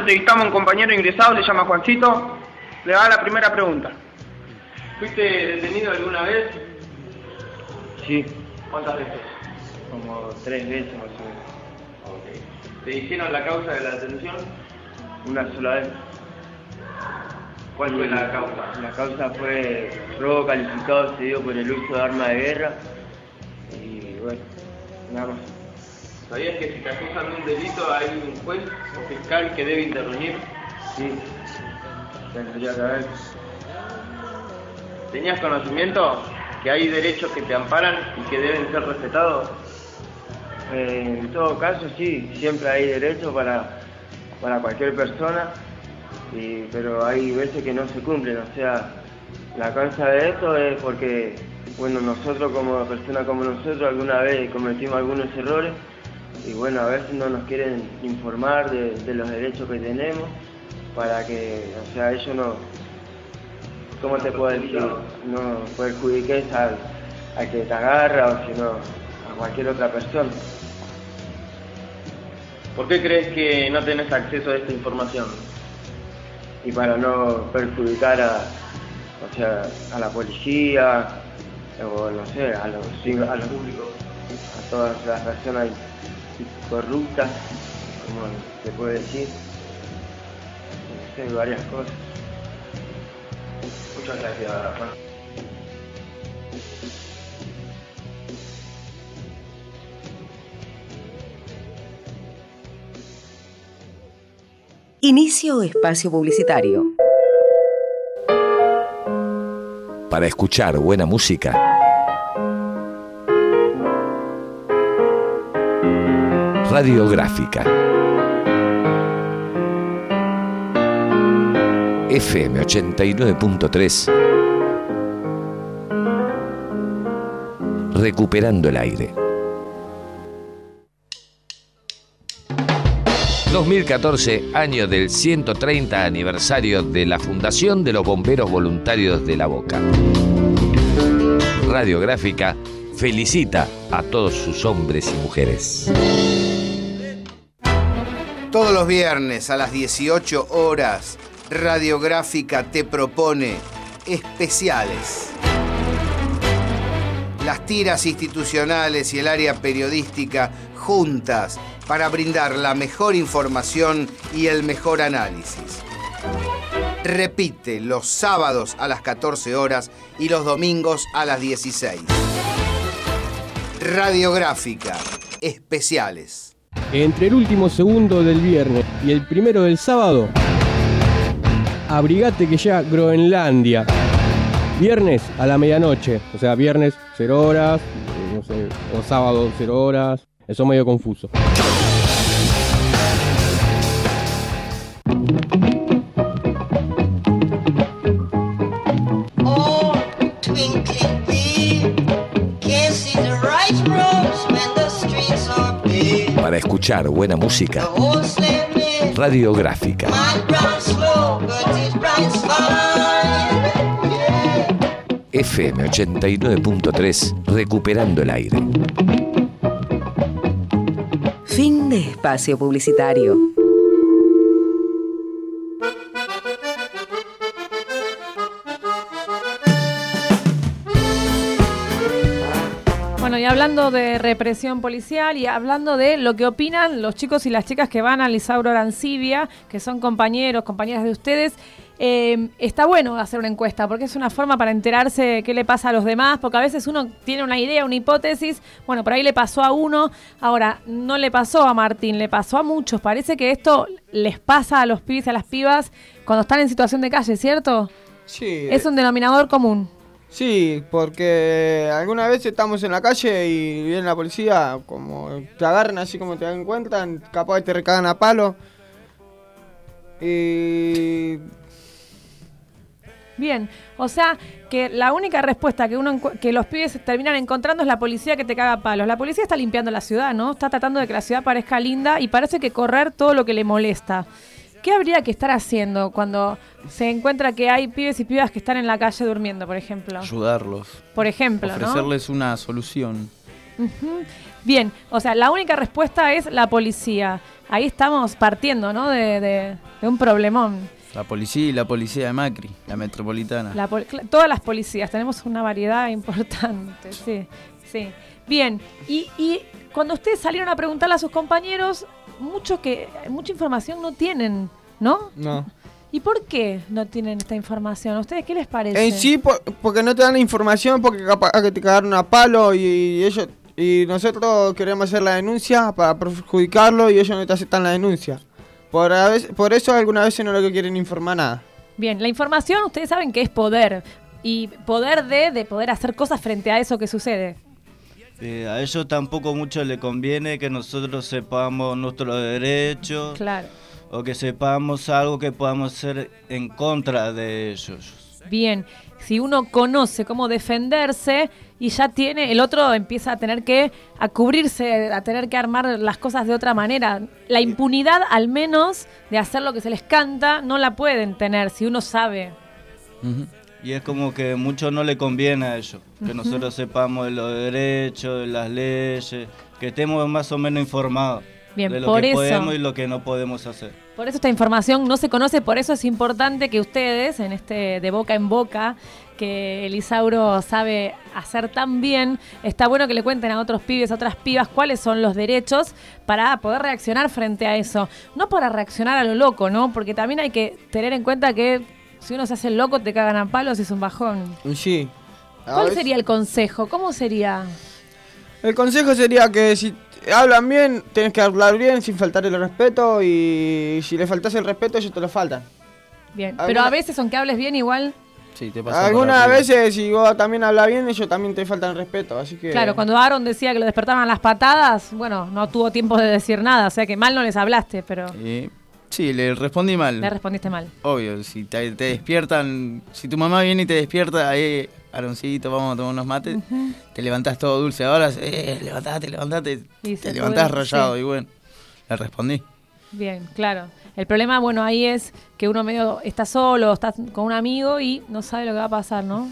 [SPEAKER 23] Entrevistamos a un compañero ingresado, le llama Juancito. Le da la primera pregunta. ¿Fuiste detenido alguna vez?
[SPEAKER 17] Sí,
[SPEAKER 23] ¿Cuántas veces?
[SPEAKER 17] como tres veces más o menos.
[SPEAKER 23] ¿Te dijeron la causa de la detención?
[SPEAKER 17] Una sola vez.
[SPEAKER 23] ¿Cuál fue la causa?
[SPEAKER 17] La causa fue robo calificado cedido por el uso de arma de guerra. Y bueno, nada más.
[SPEAKER 23] ¿Sabías que si te acusan de un delito hay un juez o fiscal que debe intervenir?
[SPEAKER 17] Sí. Tendría que haber.
[SPEAKER 23] ¿Tenías conocimiento que hay derechos que te amparan y que deben ser respetados?
[SPEAKER 17] Eh, en todo caso, sí, siempre hay derecho para, para cualquier persona, y, pero hay veces que no se cumplen. O sea, la causa de esto es porque, bueno, nosotros como personas como nosotros alguna vez cometimos algunos errores y bueno, a veces no nos quieren informar de, de los derechos que tenemos para que, o sea, ellos no, ¿cómo te puedo decir? No perjudiques al, al que te agarra o si no, a cualquier otra persona.
[SPEAKER 23] ¿Por qué crees que no tenés acceso a esta información?
[SPEAKER 17] Y para no perjudicar a, o sea, a la policía, o no sé, a los, a los públicos, a todas las personas corruptas, como se puede decir. Sé, varias cosas. Muchas gracias, Juan.
[SPEAKER 25] Inicio espacio publicitario.
[SPEAKER 5] Para escuchar buena música, radiográfica. FM 89.3. Recuperando el aire. 2014, año del 130 aniversario de la Fundación de los Bomberos Voluntarios de la Boca. Radiográfica felicita a todos sus hombres y mujeres.
[SPEAKER 26] Los viernes a las 18 horas, Radiográfica te propone especiales. Las tiras institucionales y el área periodística juntas para brindar la mejor información y el mejor análisis. Repite los sábados a las 14 horas y los domingos a las 16. Radiográfica, especiales.
[SPEAKER 27] Entre el último segundo del viernes y el primero del sábado, abrigate que ya Groenlandia. Viernes a la medianoche, o sea, viernes 0 horas, no sé, o sábado 0 horas, eso es medio confuso.
[SPEAKER 5] Para escuchar buena música, radiográfica. FM 89.3, recuperando el aire.
[SPEAKER 25] Fin de espacio publicitario.
[SPEAKER 11] Y hablando de represión policial y hablando de lo que opinan los chicos y las chicas que van a Lisauro Arancibia, que son compañeros, compañeras de ustedes, eh, está bueno hacer una encuesta porque es una forma para enterarse de qué le pasa a los demás, porque a veces uno tiene una idea, una hipótesis, bueno, por ahí le pasó a uno, ahora no le pasó a Martín, le pasó a muchos. Parece que esto les pasa a los pibes y a las pibas cuando están en situación de calle, ¿cierto?
[SPEAKER 12] Sí.
[SPEAKER 11] Es un denominador común.
[SPEAKER 12] Sí, porque alguna vez estamos en la calle y viene la policía, como te agarran así como te dan cuenta, capaz te recagan a palo. Y
[SPEAKER 11] Bien, o sea que la única respuesta que uno que los pibes terminan encontrando es la policía que te caga a palos. La policía está limpiando la ciudad, ¿no? Está tratando de que la ciudad parezca linda y parece que correr todo lo que le molesta. ¿Qué habría que estar haciendo cuando se encuentra que hay pibes y pibas que están en la calle durmiendo, por ejemplo?
[SPEAKER 28] Ayudarlos.
[SPEAKER 11] Por ejemplo, ¿no?
[SPEAKER 28] Ofrecerles una solución.
[SPEAKER 11] Bien, o sea, la única respuesta es la policía. Ahí estamos partiendo, ¿no? De, de- de un problemón.
[SPEAKER 28] La policía y la policía de Macri, la metropolitana.
[SPEAKER 11] La todas las policías, tenemos una variedad importante, sí, sí. Bien, y, y cuando ustedes salieron a preguntarle a sus compañeros, muchos que mucha información no tienen, ¿no?
[SPEAKER 12] no.
[SPEAKER 11] ¿Y por qué no tienen esta información? ¿A ustedes qué les parece?
[SPEAKER 12] En sí, por- porque no te dan la información, porque capaz que te cagaron a palo y, ellos y nosotros queremos hacer la denuncia para perjudicarlo y ellos no te aceptan la denuncia. Por, a veces- por eso algunas veces no lo que quieren informar nada.
[SPEAKER 11] Bien, la información ustedes saben que es poder. Y poder de, de poder hacer cosas frente a eso que sucede.
[SPEAKER 15] Eh, a ellos tampoco mucho le conviene que nosotros sepamos nuestros derechos
[SPEAKER 11] Claro.
[SPEAKER 15] o que sepamos algo que podamos hacer en contra de ellos.
[SPEAKER 11] Bien, si uno conoce cómo defenderse y ya tiene, el otro empieza a tener que a cubrirse, a tener que armar las cosas de otra manera. La impunidad, al menos, de hacer lo que se les canta, no la pueden tener si uno sabe.
[SPEAKER 15] Y es como que mucho no le conviene a ellos, que nosotros sepamos de los derechos, de las leyes, que estemos más o menos informados.
[SPEAKER 11] Bien,
[SPEAKER 15] de lo
[SPEAKER 11] por
[SPEAKER 15] que
[SPEAKER 11] eso.
[SPEAKER 15] podemos y lo que no podemos hacer.
[SPEAKER 11] Por eso esta información no se conoce, por eso es importante que ustedes, en este de boca en boca, que Elisauro sabe hacer tan bien, está bueno que le cuenten a otros pibes, a otras pibas, cuáles son los derechos para poder reaccionar frente a eso. No para reaccionar a lo loco, ¿no? Porque también hay que tener en cuenta que si uno se hace el loco, te cagan a palos y es un bajón.
[SPEAKER 12] Sí. A
[SPEAKER 11] ¿Cuál
[SPEAKER 12] veces-
[SPEAKER 11] sería el consejo? ¿Cómo sería?
[SPEAKER 12] El consejo sería que si hablan bien, tienes que hablar bien sin faltar el respeto y si le faltas el respeto, ellos te lo faltan.
[SPEAKER 11] Bien,
[SPEAKER 12] Alguna-
[SPEAKER 11] pero a veces, aunque hables bien, igual,
[SPEAKER 28] Sí, te pasa
[SPEAKER 12] Algunas veces, si vos también hablas bien, ellos también te faltan el respeto, así que...
[SPEAKER 11] claro, cuando Aaron decía que lo despertaban las patadas, bueno, no tuvo tiempo de decir nada, o sea que mal no les hablaste, pero
[SPEAKER 28] Eh, sí, le respondí mal.
[SPEAKER 11] le respondiste mal.
[SPEAKER 28] Obvio, si te, te despiertan, si tu mamá viene y te despierta, eh, Aroncito, vamos a tomar unos mates, te levantás todo dulce. Ahora, eh, levantate, levantate,
[SPEAKER 11] Y
[SPEAKER 28] te levantás
[SPEAKER 11] puede-
[SPEAKER 28] rayado
[SPEAKER 11] sí.
[SPEAKER 28] y bueno, le respondí.
[SPEAKER 11] Bien, claro. El problema, bueno, ahí es que uno medio está solo, está con un amigo y no sabe lo que va a pasar, ¿no?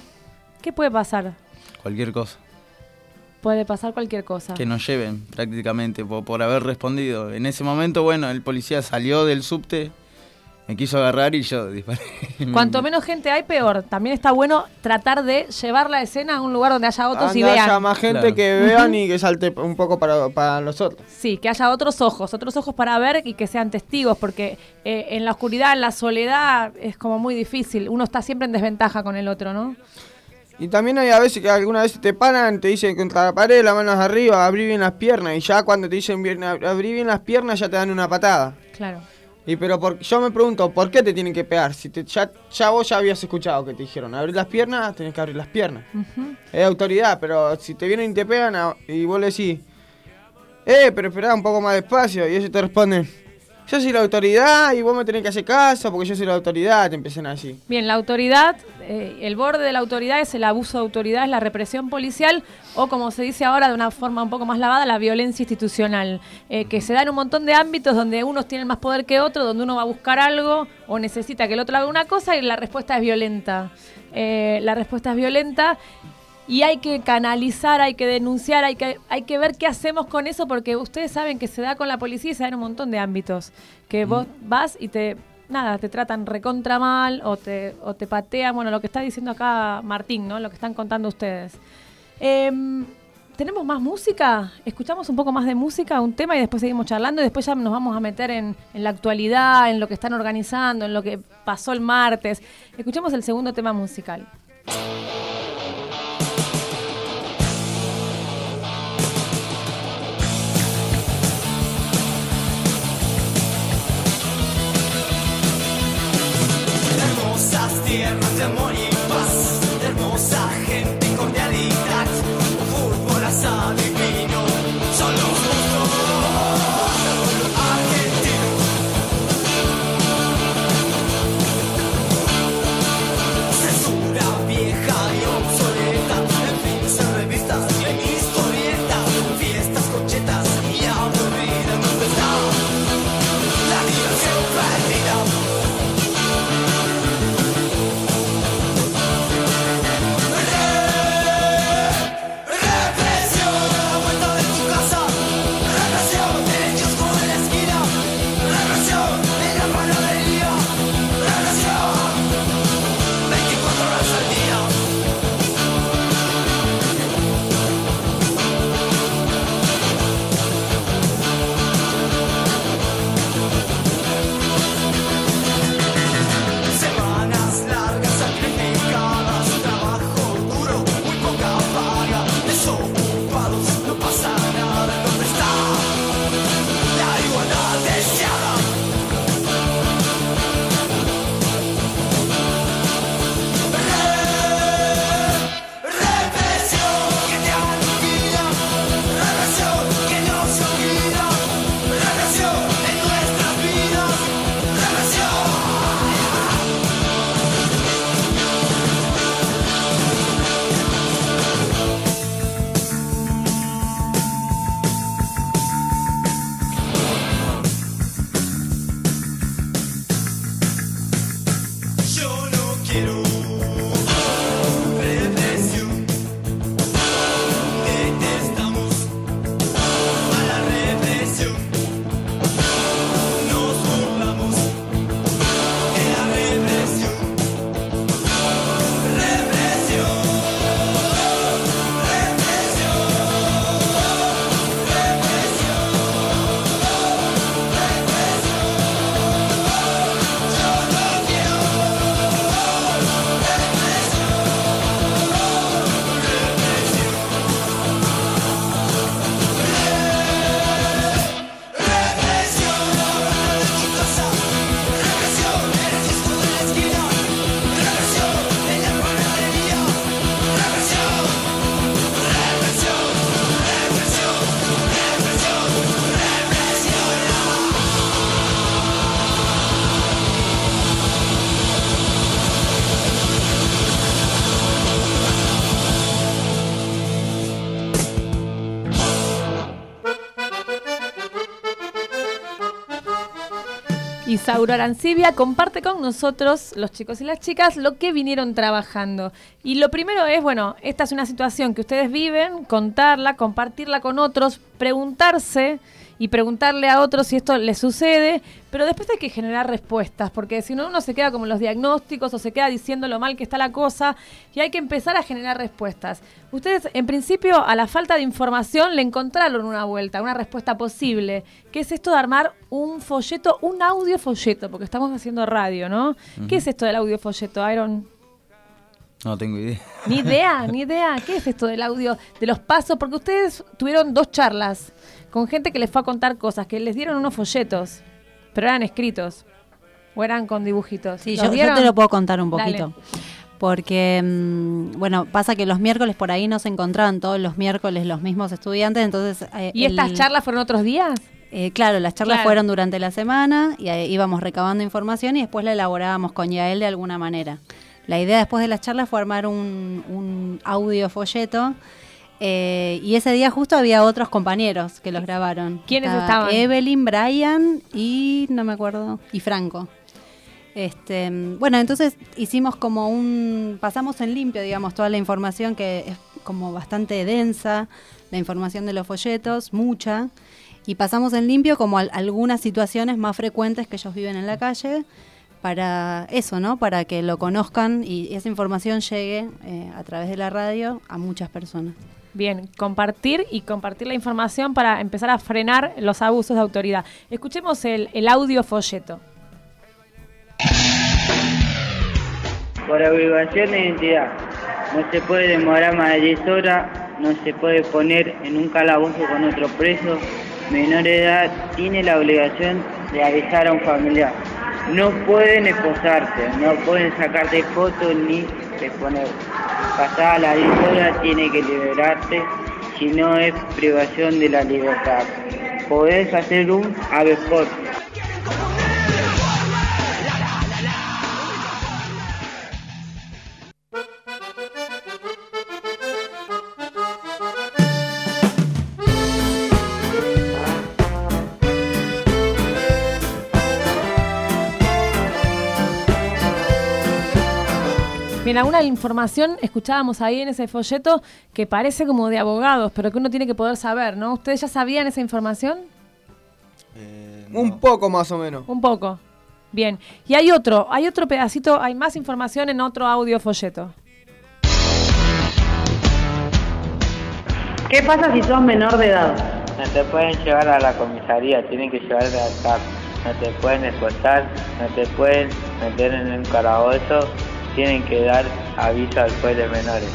[SPEAKER 11] ¿Qué puede pasar?
[SPEAKER 28] Cualquier cosa.
[SPEAKER 11] Puede pasar cualquier cosa.
[SPEAKER 28] Que nos lleven prácticamente por, por haber respondido. En ese momento, bueno, el policía salió del subte, me quiso agarrar y yo disparé.
[SPEAKER 11] Cuanto menos gente hay, peor. También está bueno tratar de llevar la escena a un lugar donde haya otros y
[SPEAKER 12] Anda,
[SPEAKER 11] vean.
[SPEAKER 12] haya más gente
[SPEAKER 28] Claro.
[SPEAKER 12] que vean y que salte un poco para, para nosotros.
[SPEAKER 11] Sí, que haya otros ojos, otros ojos para ver y que sean testigos, porque eh, en la oscuridad, en la soledad, es como muy difícil. Uno está siempre en desventaja con el otro, ¿no?
[SPEAKER 12] Y también hay a veces que alguna vez te paran, te dicen contra la pared, las manos arriba, abrí bien las piernas. Y ya cuando te dicen bien, ab- abrí bien las piernas, ya te dan una patada.
[SPEAKER 11] Claro.
[SPEAKER 12] Y pero por, yo me pregunto, ¿por qué te tienen que pegar? Si te, ya, ya vos ya habías escuchado que te dijeron, abrir las piernas, tenés que abrir las piernas. Es autoridad, pero si te vienen y te pegan a- y vos le decís, eh, pero esperá un poco más despacio, y ellos te responden, yo soy la autoridad y vos me tenés que hacer caso porque yo soy la autoridad, te empiezan así.
[SPEAKER 11] Bien, la autoridad, eh, el borde de la autoridad es el abuso de autoridad, es la represión policial o como se dice ahora de una forma un poco más lavada, la violencia institucional, eh, que se da en un montón de ámbitos donde unos tienen más poder que otros, donde uno va a buscar algo o necesita que el otro haga una cosa y la respuesta es violenta. Eh, la respuesta es violenta y hay que canalizar, hay que denunciar, hay que, hay que ver qué hacemos con eso, porque ustedes saben que se da con la policía y se da en un montón de ámbitos. Que vos vas y te, nada, te tratan recontra mal o te, o te patean, bueno, lo que está diciendo acá Martín, ¿no? Lo que están contando ustedes. Em, ¿Tenemos más música? Escuchamos un poco más de música, un tema y después seguimos charlando y después ya nos vamos a meter en, en la actualidad, en lo que están organizando, en lo que pasó el martes. Escuchemos el segundo tema musical.
[SPEAKER 22] Tierras de amor
[SPEAKER 11] Isauro Arancibia comparte con nosotros, los chicos y las chicas, lo que vinieron trabajando. Y lo primero es, bueno, esta es una situación que ustedes viven, contarla, compartirla con otros, preguntarse y preguntarle a otros si esto les sucede, pero después hay que generar respuestas, porque si no uno se queda como los diagnósticos o se queda diciendo lo mal que está la cosa y hay que empezar a generar respuestas. Ustedes en principio a la falta de información le encontraron una vuelta, una respuesta posible, que es esto de armar un folleto, un audio folleto, porque estamos haciendo radio, ¿no? ¿Qué es esto del audio folleto, Iron?
[SPEAKER 28] No tengo idea.
[SPEAKER 11] Ni idea, ni idea. ¿Qué es esto del audio, de los pasos? Porque ustedes tuvieron dos charlas con gente que les fue a contar cosas, que les dieron unos folletos, pero eran escritos o eran con dibujitos.
[SPEAKER 13] Sí,
[SPEAKER 11] ¿Los
[SPEAKER 13] yo, te lo puedo contar un
[SPEAKER 11] Dale.
[SPEAKER 13] poquito. Porque, mm, bueno, pasa que los miércoles por ahí no se encontraban todos los miércoles los mismos estudiantes, entonces... eh,
[SPEAKER 11] ¿Y estas charlas fueron otros días?
[SPEAKER 13] Eh, claro, las charlas
[SPEAKER 11] Claro.
[SPEAKER 13] fueron durante la semana y íbamos recabando información y después la elaborábamos con Yael de alguna manera. La idea después de las charlas fue armar un, un audio folleto eh, y ese día justo había otros compañeros que los grabaron.
[SPEAKER 11] ¿Quiénes
[SPEAKER 13] Estaba
[SPEAKER 11] estaban?
[SPEAKER 13] Evelyn, Brian y no me acuerdo, y Franco. Este, bueno, entonces hicimos como un, pasamos en limpio, digamos, toda la información que es como bastante densa, la información de los folletos, mucha, y pasamos en limpio como al- algunas situaciones más frecuentes que ellos viven en la calle, para eso, ¿no? Para que lo conozcan y esa información llegue eh, a través de la radio a muchas personas.
[SPEAKER 11] Bien, compartir y compartir la información para empezar a frenar los abusos de autoridad. Escuchemos el, audio folleto.
[SPEAKER 29] Por obligación de identidad. No se puede demorar más de 10 horas, no se puede poner en un calabozo con otro preso. Menor de edad tiene la obligación de avisar a un familiar. No pueden esposarte, no pueden sacarte fotos ni exponer. Pasada 10 horas tiene que liberarte, si no es privación de la libertad. Podés hacer un habeas
[SPEAKER 11] Bien, alguna información escuchábamos ahí en ese folleto que parece como de abogados, pero que uno tiene que poder saber, ¿no? ¿Ustedes ya sabían esa información?
[SPEAKER 12] Un poco más o menos.
[SPEAKER 11] Un poco. Bien. Y hay otro, hay otro pedacito, hay más información en otro audio folleto.
[SPEAKER 29] ¿Qué pasa si sos menor de edad? No te pueden llevar a la comisaría, tienen que llevarte al CAP. No te pueden esposar, no te pueden meter en un calabozo, tienen que dar aviso al juez de menores.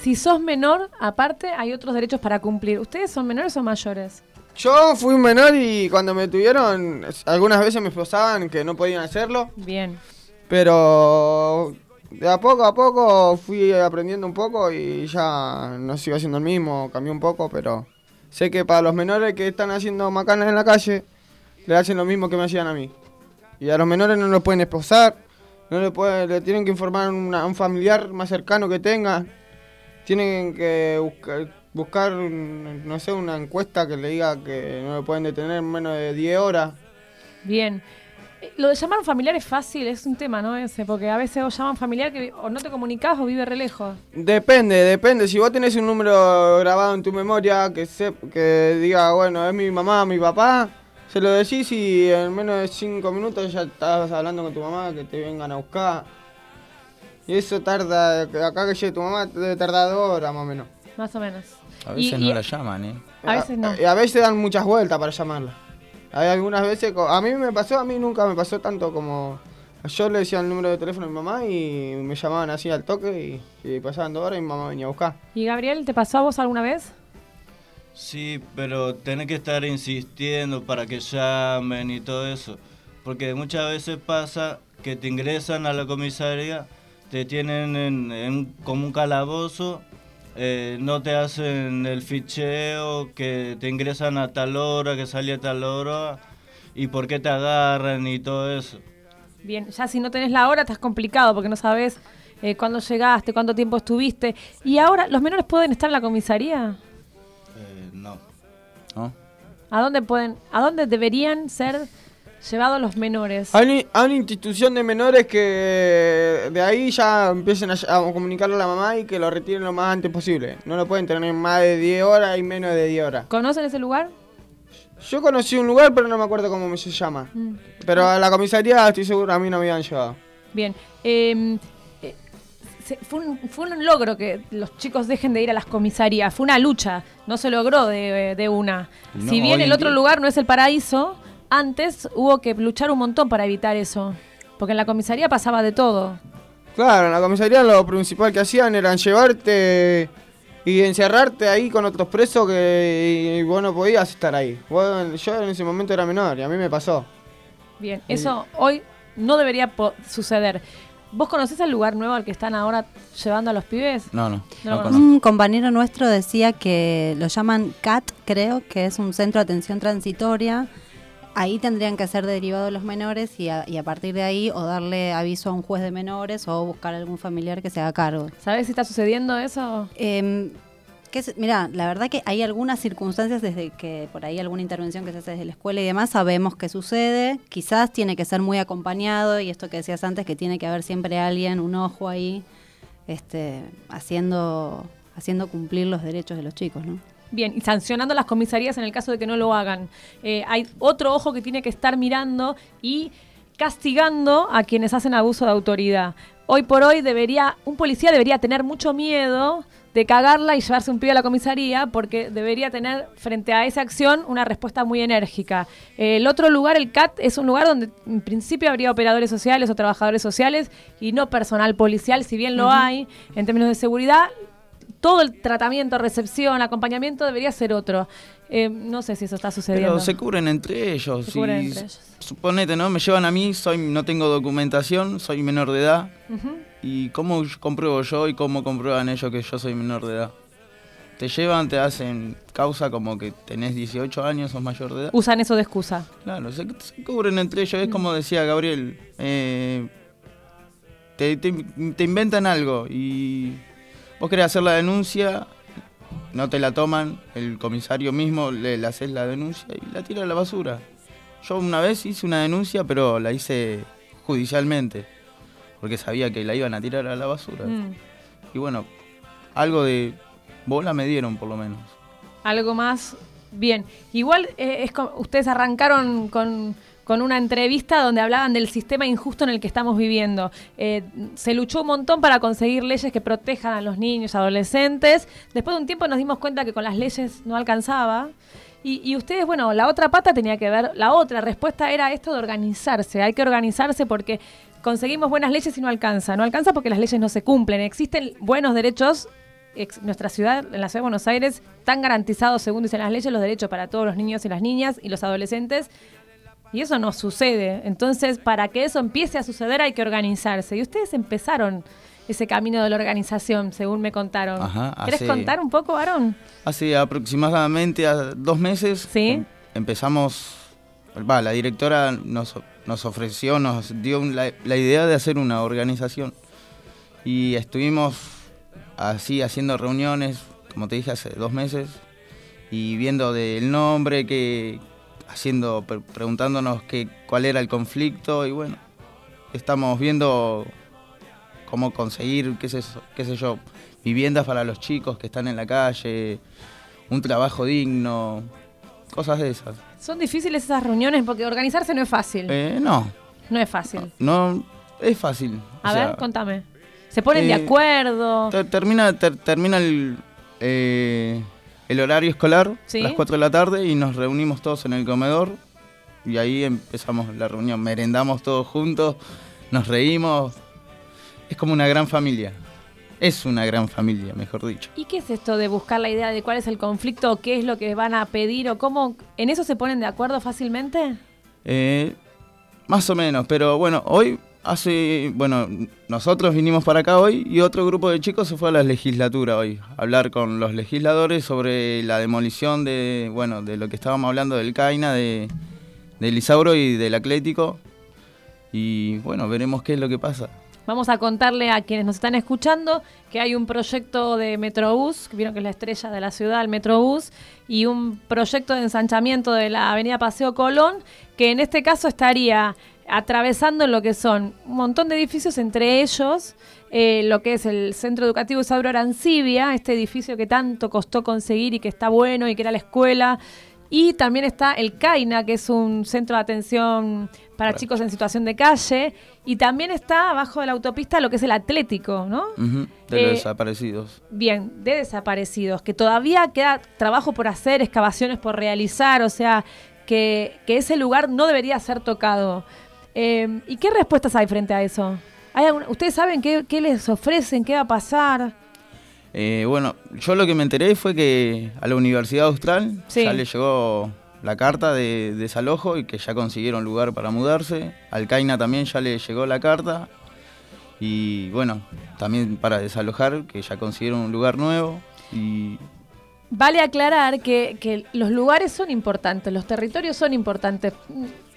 [SPEAKER 11] Si sos menor, aparte hay otros derechos para cumplir. ¿Ustedes son menores o mayores?
[SPEAKER 12] Yo fui un menor y cuando me tuvieron, algunas veces me esposaban que no podían hacerlo.
[SPEAKER 11] Bien.
[SPEAKER 12] Pero de a poco a poco fui aprendiendo un poco y ya no sigo haciendo el mismo, cambié un poco, pero sé que para los menores que están haciendo macanas en la calle, le hacen lo mismo que me hacían a mí. Y a los menores no los pueden esposar, no le pueden, le tienen que informar a un familiar más cercano que tenga. Tienen que buscar, buscar, no sé, una encuesta que le diga que no le pueden detener menos de 10 horas.
[SPEAKER 11] Bien. Eh, Lo de llamar a un familiar es fácil, es un tema, ¿no? Ese, porque a veces vos llaman familiar que o no te comunicás o vive re lejos.
[SPEAKER 12] Depende, depende. Si vos tenés un número grabado en tu memoria que se, que diga, bueno, es mi mamá, mi papá, se lo decís y en menos de cinco minutos ya estás hablando con tu mamá que te vengan a buscar. Y eso tarda, que acá que llegue tu mamá debe tardar dos horas más o menos.
[SPEAKER 11] Más o menos.
[SPEAKER 28] A veces
[SPEAKER 11] Y-
[SPEAKER 28] no
[SPEAKER 11] y-
[SPEAKER 28] la llaman, ¿eh?
[SPEAKER 11] A veces no.
[SPEAKER 12] Y a veces dan muchas vueltas para llamarla. Hay algunas veces, a mí me pasó, a mí nunca me pasó tanto como... Yo le decía el número de teléfono a mi mamá y me llamaban así al toque y, y pasaban dos horas y mi mamá venía a buscar.
[SPEAKER 11] ¿Y Gabriel, te pasó a vos alguna vez?
[SPEAKER 15] Sí, pero tenés que estar insistiendo para que llamen y todo eso. Porque muchas veces pasa que te ingresan a la comisaría, te tienen en, en como un calabozo, eh, no te hacen el ficheo, que te ingresan a tal hora, que sale a tal hora, y por qué te agarran y todo eso.
[SPEAKER 11] Bien, ya si no tenés la hora estás complicado porque no sabes eh, cuándo llegaste, cuánto tiempo estuviste. Y ahora, ¿los menores pueden estar en la comisaría?
[SPEAKER 15] Eh, no. ¿No?
[SPEAKER 11] ¿A dónde pueden, a dónde deberían ser llevados los menores?
[SPEAKER 12] Hay, hay una institución de menores que de ahí ya empiecen a, a comunicarle a la mamá y que lo retiren lo más antes posible. No lo pueden tener más de 10 horas y menos de 10 horas.
[SPEAKER 11] ¿Conocen ese lugar?
[SPEAKER 12] Yo conocí un lugar, pero no me acuerdo cómo se llama.
[SPEAKER 11] Mm.
[SPEAKER 12] Pero a la comisaría estoy seguro a mí no me habían llevado.
[SPEAKER 11] Bien. Eh, eh, fue, un, fue un logro que los chicos dejen de ir a las comisarías. Fue una lucha. No se logró de, de una.
[SPEAKER 28] No,
[SPEAKER 11] si bien el otro
[SPEAKER 28] día-
[SPEAKER 11] lugar no es el paraíso, antes hubo que luchar un montón para evitar eso. Porque en la comisaría pasaba de todo.
[SPEAKER 12] Claro, en la comisaría lo principal que hacían era llevarte y encerrarte ahí con otros presos que y vos no podías estar ahí. Vos- yo en ese momento era menor y a mí me pasó.
[SPEAKER 11] Bien, eso hoy no debería po- suceder. ¿Vos conocés el lugar nuevo al que están ahora llevando a los pibes?
[SPEAKER 28] No, no.
[SPEAKER 13] Un compañero nuestro decía que lo llaman CAT, creo, que es un centro de atención transitoria. Ahí tendrían que ser derivados los menores y a, y a partir de ahí o darle aviso a un juez de menores o buscar algún familiar que se haga cargo.
[SPEAKER 11] ¿Sabes si está sucediendo eso?
[SPEAKER 13] Eh, que es- mira, la verdad que hay algunas circunstancias desde que por ahí alguna intervención que se hace desde la escuela y demás, sabemos que sucede. Quizás tiene que ser muy acompañado y esto que decías antes, que tiene que haber siempre alguien, un ojo ahí, este, haciendo, haciendo cumplir los derechos de los chicos, ¿no?
[SPEAKER 11] Bien, y sancionando a las comisarías en el caso de que no lo hagan. Eh, hay otro ojo que tiene que estar mirando y castigando a quienes hacen abuso de autoridad. Hoy por hoy debería, un policía debería tener mucho miedo de cagarla y llevarse un pibe a la comisaría porque debería tener frente a esa acción una respuesta muy enérgica. El otro lugar, el CAT, es un lugar donde en principio habría operadores sociales o trabajadores sociales y no personal policial, si bien lo hay en términos de seguridad, todo el tratamiento, recepción, acompañamiento debería ser otro. Eh, no sé si eso está sucediendo.
[SPEAKER 28] Pero se cubren entre ellos.
[SPEAKER 11] Se cubren entre ellos.
[SPEAKER 28] Suponete, ¿no? Me llevan a mí, soy, no tengo documentación, soy menor de edad. ¿Y cómo compruebo yo y cómo comprueban ellos que yo soy menor de edad? Te llevan, te hacen causa como que tenés 18 años, sos mayor de edad.
[SPEAKER 11] Usan eso de excusa.
[SPEAKER 28] Claro, se, se cubren entre ellos. Es como decía Gabriel, eh, te, te- te inventan algo y vos querés hacer la denuncia, no te la toman, el comisario mismo le, le haces la denuncia y la tira a la basura. Yo una vez hice una denuncia, pero la hice judicialmente, porque sabía que la iban a tirar a la basura.
[SPEAKER 11] Mm.
[SPEAKER 28] Y bueno, algo de bola me dieron por lo menos.
[SPEAKER 11] Algo más. Bien. Igual eh, es como- ustedes arrancaron con, con una entrevista donde hablaban del sistema injusto en el que estamos viviendo. Eh, se luchó un montón para conseguir leyes que protejan a los niños, adolescentes. Después de un tiempo nos dimos cuenta que con las leyes no alcanzaba. Y, ustedes, bueno, la otra pata tenía que ver, la otra respuesta era esto de organizarse. Hay que organizarse porque conseguimos buenas leyes y no alcanza. No alcanza porque las leyes no se cumplen. Existen buenos derechos nuestra ciudad, en la ciudad de Buenos Aires, están garantizados, según dicen las leyes, los derechos para todos los niños y las niñas y los adolescentes. Y eso no sucede. Entonces, para que eso empiece a suceder hay que organizarse. Y ustedes empezaron ese camino de la organización, según me contaron.
[SPEAKER 28] Ajá,
[SPEAKER 11] ¿Querés
[SPEAKER 28] hace-
[SPEAKER 11] contar un poco, Aaron?
[SPEAKER 28] Hace aproximadamente dos meses em- empezamos, va, la directora nos, nos ofreció, nos dio la, la idea de hacer una organización y estuvimos así haciendo reuniones, como te dije, hace dos meses y viendo del nombre, que haciendo, pre- preguntándonos qué, cuál era el conflicto y bueno, estamos viendo cómo conseguir, qué sé, qué sé yo, viviendas para los chicos que están en la calle, un trabajo digno, cosas de esas.
[SPEAKER 11] Son difíciles esas reuniones porque organizarse no es fácil.
[SPEAKER 28] Eh, no,
[SPEAKER 11] No es fácil.
[SPEAKER 28] no es fácil.
[SPEAKER 11] A
[SPEAKER 28] o
[SPEAKER 11] ver,
[SPEAKER 28] sea,
[SPEAKER 11] contame. ¿Se ponen de
[SPEAKER 28] eh,
[SPEAKER 11] acuerdo?
[SPEAKER 28] ter- termina ter- termina el, eh, el horario escolar,
[SPEAKER 11] Sí.
[SPEAKER 28] a las 4 de la tarde, y nos reunimos todos en el comedor. Y ahí empezamos la reunión, merendamos todos juntos, nos reímos. Es como una gran familia. Es una gran familia, mejor dicho.
[SPEAKER 11] ¿Y qué es esto de buscar la idea de cuál es el conflicto o qué es lo que van a pedir o cómo? ¿En eso se ponen de acuerdo fácilmente?
[SPEAKER 28] Eh, más o menos, pero bueno, hoy hace, bueno, nosotros vinimos para acá hoy y otro grupo de chicos se fue a la legislatura hoy, a hablar con los legisladores sobre la demolición de, bueno, de lo que estábamos hablando del CAINA, de, del Isauro y del Atlético. Y bueno, veremos qué es lo que pasa.
[SPEAKER 11] Vamos a contarle a quienes nos están escuchando que hay un proyecto de Metrobús, que vieron que es la estrella de la ciudad, el Metrobús, y un proyecto de ensanchamiento de la avenida Paseo Colón, que en este caso estaría atravesando lo que son un montón de edificios, entre ellos eh, lo que es el Centro Educativo Isauro Arancibia, este edificio que tanto costó conseguir y que está bueno y que era la escuela. Y también está el CAINA, que es un centro de atención para chicos en situación de calle. Y también está abajo de la autopista lo que es el Atlético, ¿no?
[SPEAKER 28] De los
[SPEAKER 11] Eh,
[SPEAKER 28] desaparecidos.
[SPEAKER 11] Bien, de desaparecidos, que todavía queda trabajo por hacer, excavaciones por realizar, o sea, que, que ese lugar no debería ser tocado. Eh, ¿Y qué respuestas hay frente a eso? ¿Hay alguna- ¿Ustedes saben qué, qué les ofrecen, qué va a pasar?
[SPEAKER 28] Eh, bueno, yo lo que me enteré fue que a la Universidad Austral
[SPEAKER 11] Sí.
[SPEAKER 28] ya le llegó la carta de desalojo y que ya consiguieron lugar para mudarse. Al Caina también ya le llegó la carta. Y bueno, también para desalojar, que ya consiguieron un lugar nuevo. Y
[SPEAKER 11] Vale aclarar que, que los lugares son importantes, los territorios son importantes.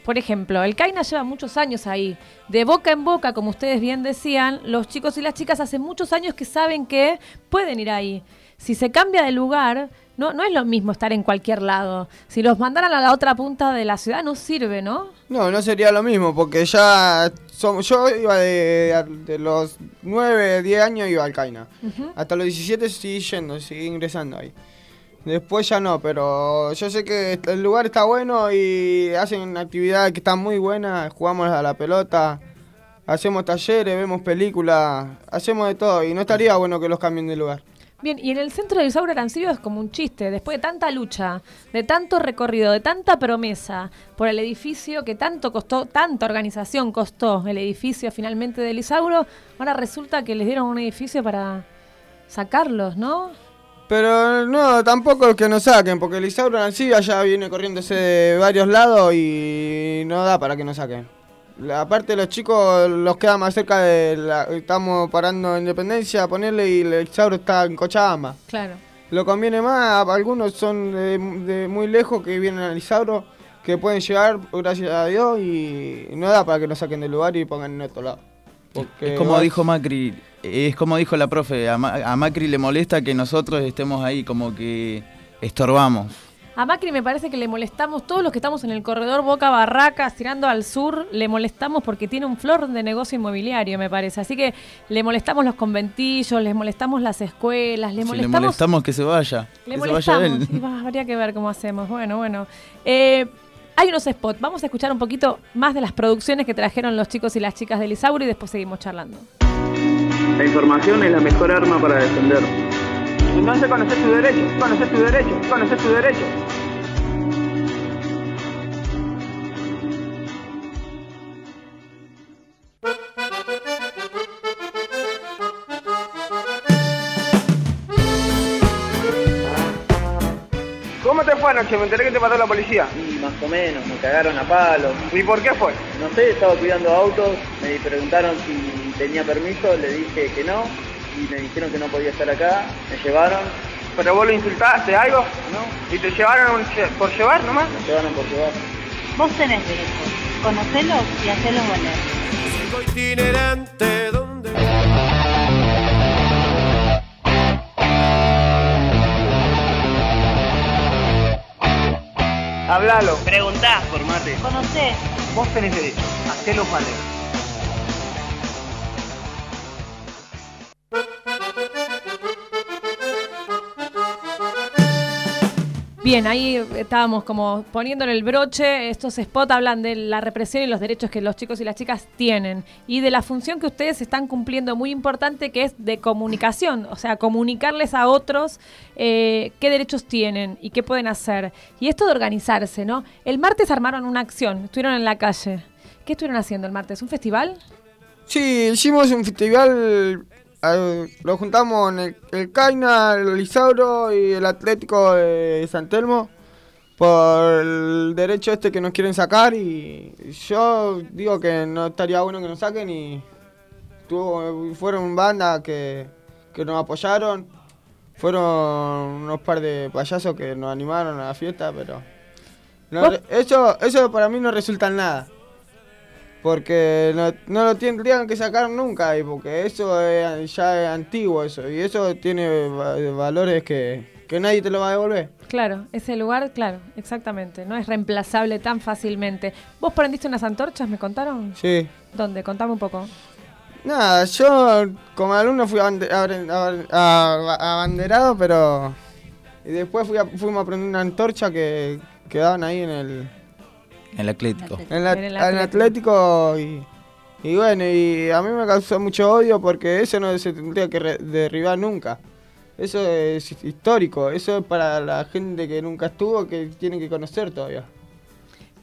[SPEAKER 11] Por ejemplo, el CAINA lleva muchos años ahí. De boca en boca, como ustedes bien decían, los chicos y las chicas hace muchos años que saben que pueden ir ahí. Si se cambia de lugar, no, no es lo mismo estar en cualquier lado. Si los mandaran a la otra punta de la ciudad, no sirve, ¿no?
[SPEAKER 12] No, no sería lo mismo, porque ya somos, yo iba de, de los 9, 10 años iba al Caina. Hasta los 17 seguí yendo, seguí ingresando ahí. Después ya no, pero yo sé que el lugar está bueno y hacen actividades que están muy buenas, jugamos a la pelota, hacemos talleres, vemos películas, hacemos de todo y no estaría bueno que los cambien de lugar.
[SPEAKER 11] Bien, y en el centro del Isauro Arancibio es como un chiste. Después de tanta lucha, de tanto recorrido, de tanta promesa por el edificio que tanto costó, tanta organización costó el edificio finalmente del Isauro, ahora resulta que les dieron un edificio para sacarlos, ¿no?
[SPEAKER 12] Pero no, tampoco es que nos saquen, porque el Isauro Arancibia ya viene corriéndose de varios lados y no da para que nos saquen. La- aparte los chicos los queda más cerca de la, estamos parando en Independencia, ponerle y el Isauro está en Cochabamba.
[SPEAKER 11] Claro.
[SPEAKER 12] Lo conviene más, algunos son de, de muy lejos que vienen al Isauro, que pueden llegar, gracias a Dios, y no da para que nos saquen del lugar y pongan en otro lado. Porque
[SPEAKER 28] es como dijo Macri, es como dijo la profe, a, Ma- a Macri le molesta que nosotros estemos ahí, como que estorbamos.
[SPEAKER 11] A Macri me parece que le molestamos, todos los que estamos en el corredor Boca Barracas, tirando al sur, le molestamos porque tiene un flor de negocio inmobiliario, me parece. Así que le molestamos los conventillos, les molestamos las escuelas, le
[SPEAKER 28] Si le
[SPEAKER 11] molestamos
[SPEAKER 28] molestamos que se vaya,
[SPEAKER 11] Le
[SPEAKER 28] que se vaya
[SPEAKER 11] molestamos.
[SPEAKER 28] él.
[SPEAKER 11] y habría que ver cómo hacemos. Bueno, bueno. Eh, hay unos spots. Vamos a escuchar un poquito más de las producciones que trajeron los chicos y las chicas del Isauro y después seguimos charlando.
[SPEAKER 30] La información es la mejor arma para defender.
[SPEAKER 23] Entonces conoces tu derecho, conoces tu derecho, conoces tu derecho. ¿Cómo te fue anoche? Me enteré que te mató la policía.
[SPEAKER 30] Y más o menos, me cagaron a palos.
[SPEAKER 23] ¿Y por qué fue?
[SPEAKER 30] No sé, estaba cuidando autos, me preguntaron si tenía permiso, le dije que no, y me dijeron que no podía estar acá, me llevaron,
[SPEAKER 23] ¿Pero vos lo insultaste, algo? No. ¿Y te llevaron lle- por llevar nomás?
[SPEAKER 30] me llevaron por llevar.
[SPEAKER 31] Vos tenés derechos. Conocelos y hacelos valer.
[SPEAKER 32] itinerante donde
[SPEAKER 23] Hablalo.
[SPEAKER 31] Preguntá.
[SPEAKER 30] Formate.
[SPEAKER 31] Conocé.
[SPEAKER 23] Vos tenés derecho. Hacelo valer.
[SPEAKER 11] Bien, ahí estábamos como poniéndole el broche. Estos spots hablan de la represión y los derechos que los chicos y las chicas tienen. Y de la función que ustedes están cumpliendo muy importante, que es de comunicación. O sea, comunicarles a otros eh, qué derechos tienen y qué pueden hacer. Y esto de organizarse, ¿no? El martes armaron una acción, estuvieron en la calle. ¿Qué estuvieron haciendo el martes? ¿Un festival?
[SPEAKER 12] Sí, hicimos un festival, lo juntamos en el, el Caina, el Isauro y el Atlético de San Telmo por el derecho este que nos quieren sacar y yo digo que no estaría bueno que nos saquen y tuvo, fueron bandas que, que nos apoyaron, fueron unos par de payasos que nos animaron a la fiesta, pero eso, eso para mí no resulta en nada. Porque no, no lo tendrían que sacar nunca ahí, porque eso es- ya es antiguo eso, y eso tiene va- valores que, que nadie te lo va a devolver.
[SPEAKER 11] Claro, ese lugar, claro, exactamente. No es reemplazable tan fácilmente. ¿Vos prendiste unas antorchas, me contaron?
[SPEAKER 12] Sí.
[SPEAKER 11] ¿Dónde? Contame un poco.
[SPEAKER 12] Nada, yo como alumno fui abanderado, pero... Y después fui a- fuimos a prender una antorcha que quedaban ahí en el...
[SPEAKER 28] El Atlético.
[SPEAKER 12] En, la-
[SPEAKER 11] En el
[SPEAKER 12] en el Atlético y, y bueno, y a mí me causó mucho odio porque eso no se tendría que derribar nunca. Eso es histórico, eso es para la gente que nunca estuvo, que tiene que conocer todavía.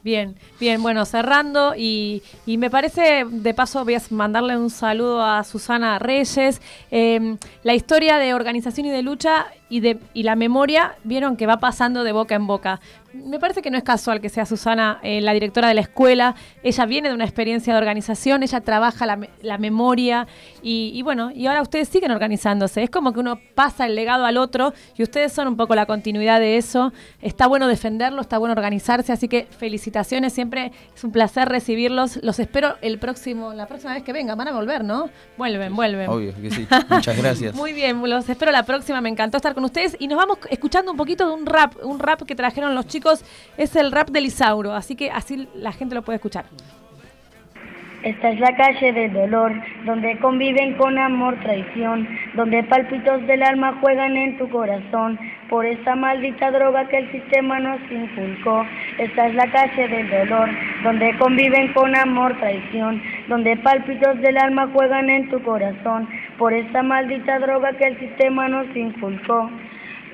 [SPEAKER 11] Bien, bien, bueno, cerrando y, y me parece, de paso voy a mandarle un saludo a Susana Reyes. Eh, la historia de organización y de lucha y, de, y la memoria, vieron que va pasando de boca en boca. Me parece que no es casual que sea Susana eh, la directora de la escuela. Ella viene de una experiencia de organización, ella trabaja la, me- la memoria y, y bueno, y ahora ustedes siguen organizándose. Es como que uno pasa el legado al otro y ustedes son un poco la continuidad de eso. Está bueno defenderlo, está bueno organizarse, así que felicitaciones, siempre es un placer recibirlos. Los espero el próximo, la próxima vez que vengan, van a volver, ¿no? Vuelven, vuelven.
[SPEAKER 28] Obvio que sí. Muchas gracias.
[SPEAKER 11] Muy bien, los espero la próxima. Me encantó estar con ustedes y nos vamos escuchando un poquito de un rap, un rap que trajeron los chicos. Es el rap de Lisauro, así que así la gente lo puede escuchar.
[SPEAKER 33] Esta es la calle del dolor, donde conviven con amor, traición, donde palpitos del alma juegan en tu corazón, por esa maldita droga que el sistema nos inculcó. Esta es la calle del dolor, donde conviven con amor, traición, donde palpitos del alma juegan en tu corazón, por esa maldita droga que el sistema nos inculcó.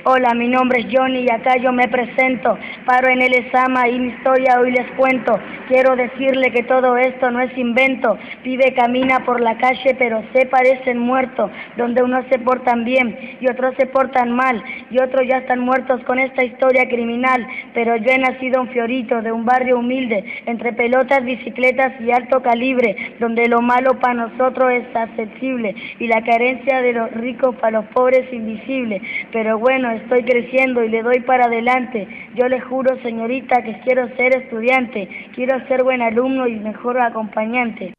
[SPEAKER 33] Hola, mi nombre es Johnny y acá yo me presento. Paro en el Esama y mi historia hoy les cuento. Quiero decirle que todo esto no es invento. Pibe camina por la calle pero se parecen muertos. Donde unos se portan bien y otros se portan mal. Y otros ya están muertos con esta historia criminal. Pero yo he nacido un fiorito de un barrio humilde. Entre pelotas, bicicletas y alto calibre. Donde lo malo para nosotros es accesible. Y la carencia de los ricos para los pobres invisible. Pero bueno, estoy creciendo y le doy para adelante. Yo le juro, señorita, que quiero ser estudiante, quiero ser buen alumno y mejor acompañante.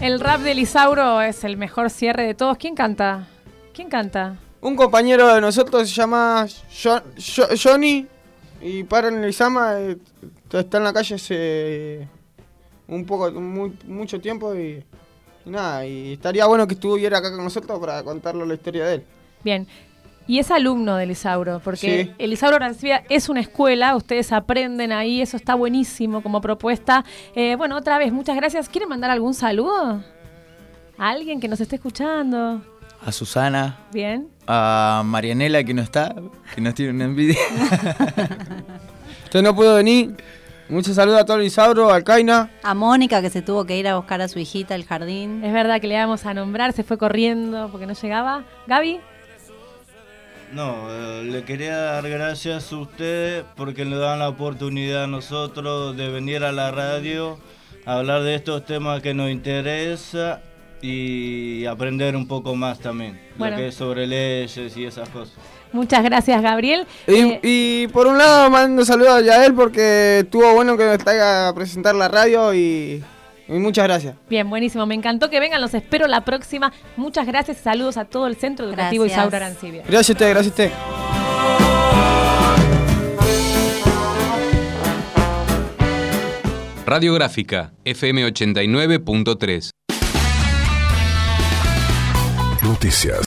[SPEAKER 11] El rap de Lisauro es el mejor cierre de todos. ¿Quién canta? ¿Quién canta?
[SPEAKER 12] Un compañero de nosotros se llama Jo- Jo- Johnny y para en el Isama, eh, está en la calle hace un poco, muy- mucho tiempo y, y nada, y estaría bueno que estuviera acá con nosotros para contarle la historia de él.
[SPEAKER 11] Bien. Y es alumno de Lisauro, porque
[SPEAKER 12] Sí.
[SPEAKER 11] el Lisauro Arancibia es una escuela, ustedes aprenden ahí, eso está buenísimo como propuesta. Eh, bueno, otra vez, muchas gracias. ¿Quieren mandar algún saludo? ¿A alguien que nos esté escuchando?
[SPEAKER 28] A Susana,
[SPEAKER 11] Bien.
[SPEAKER 28] a Marianela que no está, que nos tiene una envidia.
[SPEAKER 12] Usted no pudo venir. Muchos saludos a todo el Isauro, a Kaina.
[SPEAKER 13] A Mónica que se tuvo que ir a buscar a su hijita al jardín.
[SPEAKER 11] Es verdad que le íbamos a nombrar, se fue corriendo porque no llegaba. Gaby,
[SPEAKER 15] No, eh, le quería dar gracias a ustedes porque nos dan la oportunidad a nosotros de venir a la radio, a hablar de estos temas que nos interesa y aprender un poco más también,
[SPEAKER 11] Bueno.
[SPEAKER 15] lo que es sobre leyes y esas cosas.
[SPEAKER 11] Muchas gracias Gabriel.
[SPEAKER 12] Y,
[SPEAKER 11] Eh,
[SPEAKER 12] y por un lado mando saludos a Yael porque estuvo bueno que nos traiga a presentar la radio y, y muchas gracias.
[SPEAKER 11] Bien, buenísimo. Me encantó que vengan. Los espero la próxima. Muchas gracias y saludos a todo el Centro Educativo
[SPEAKER 13] Gracias.
[SPEAKER 11] Isaura Arancibia.
[SPEAKER 12] Gracias a usted, gracias a usted.
[SPEAKER 34] Radiográfica, FM 89.3.
[SPEAKER 35] Noticias.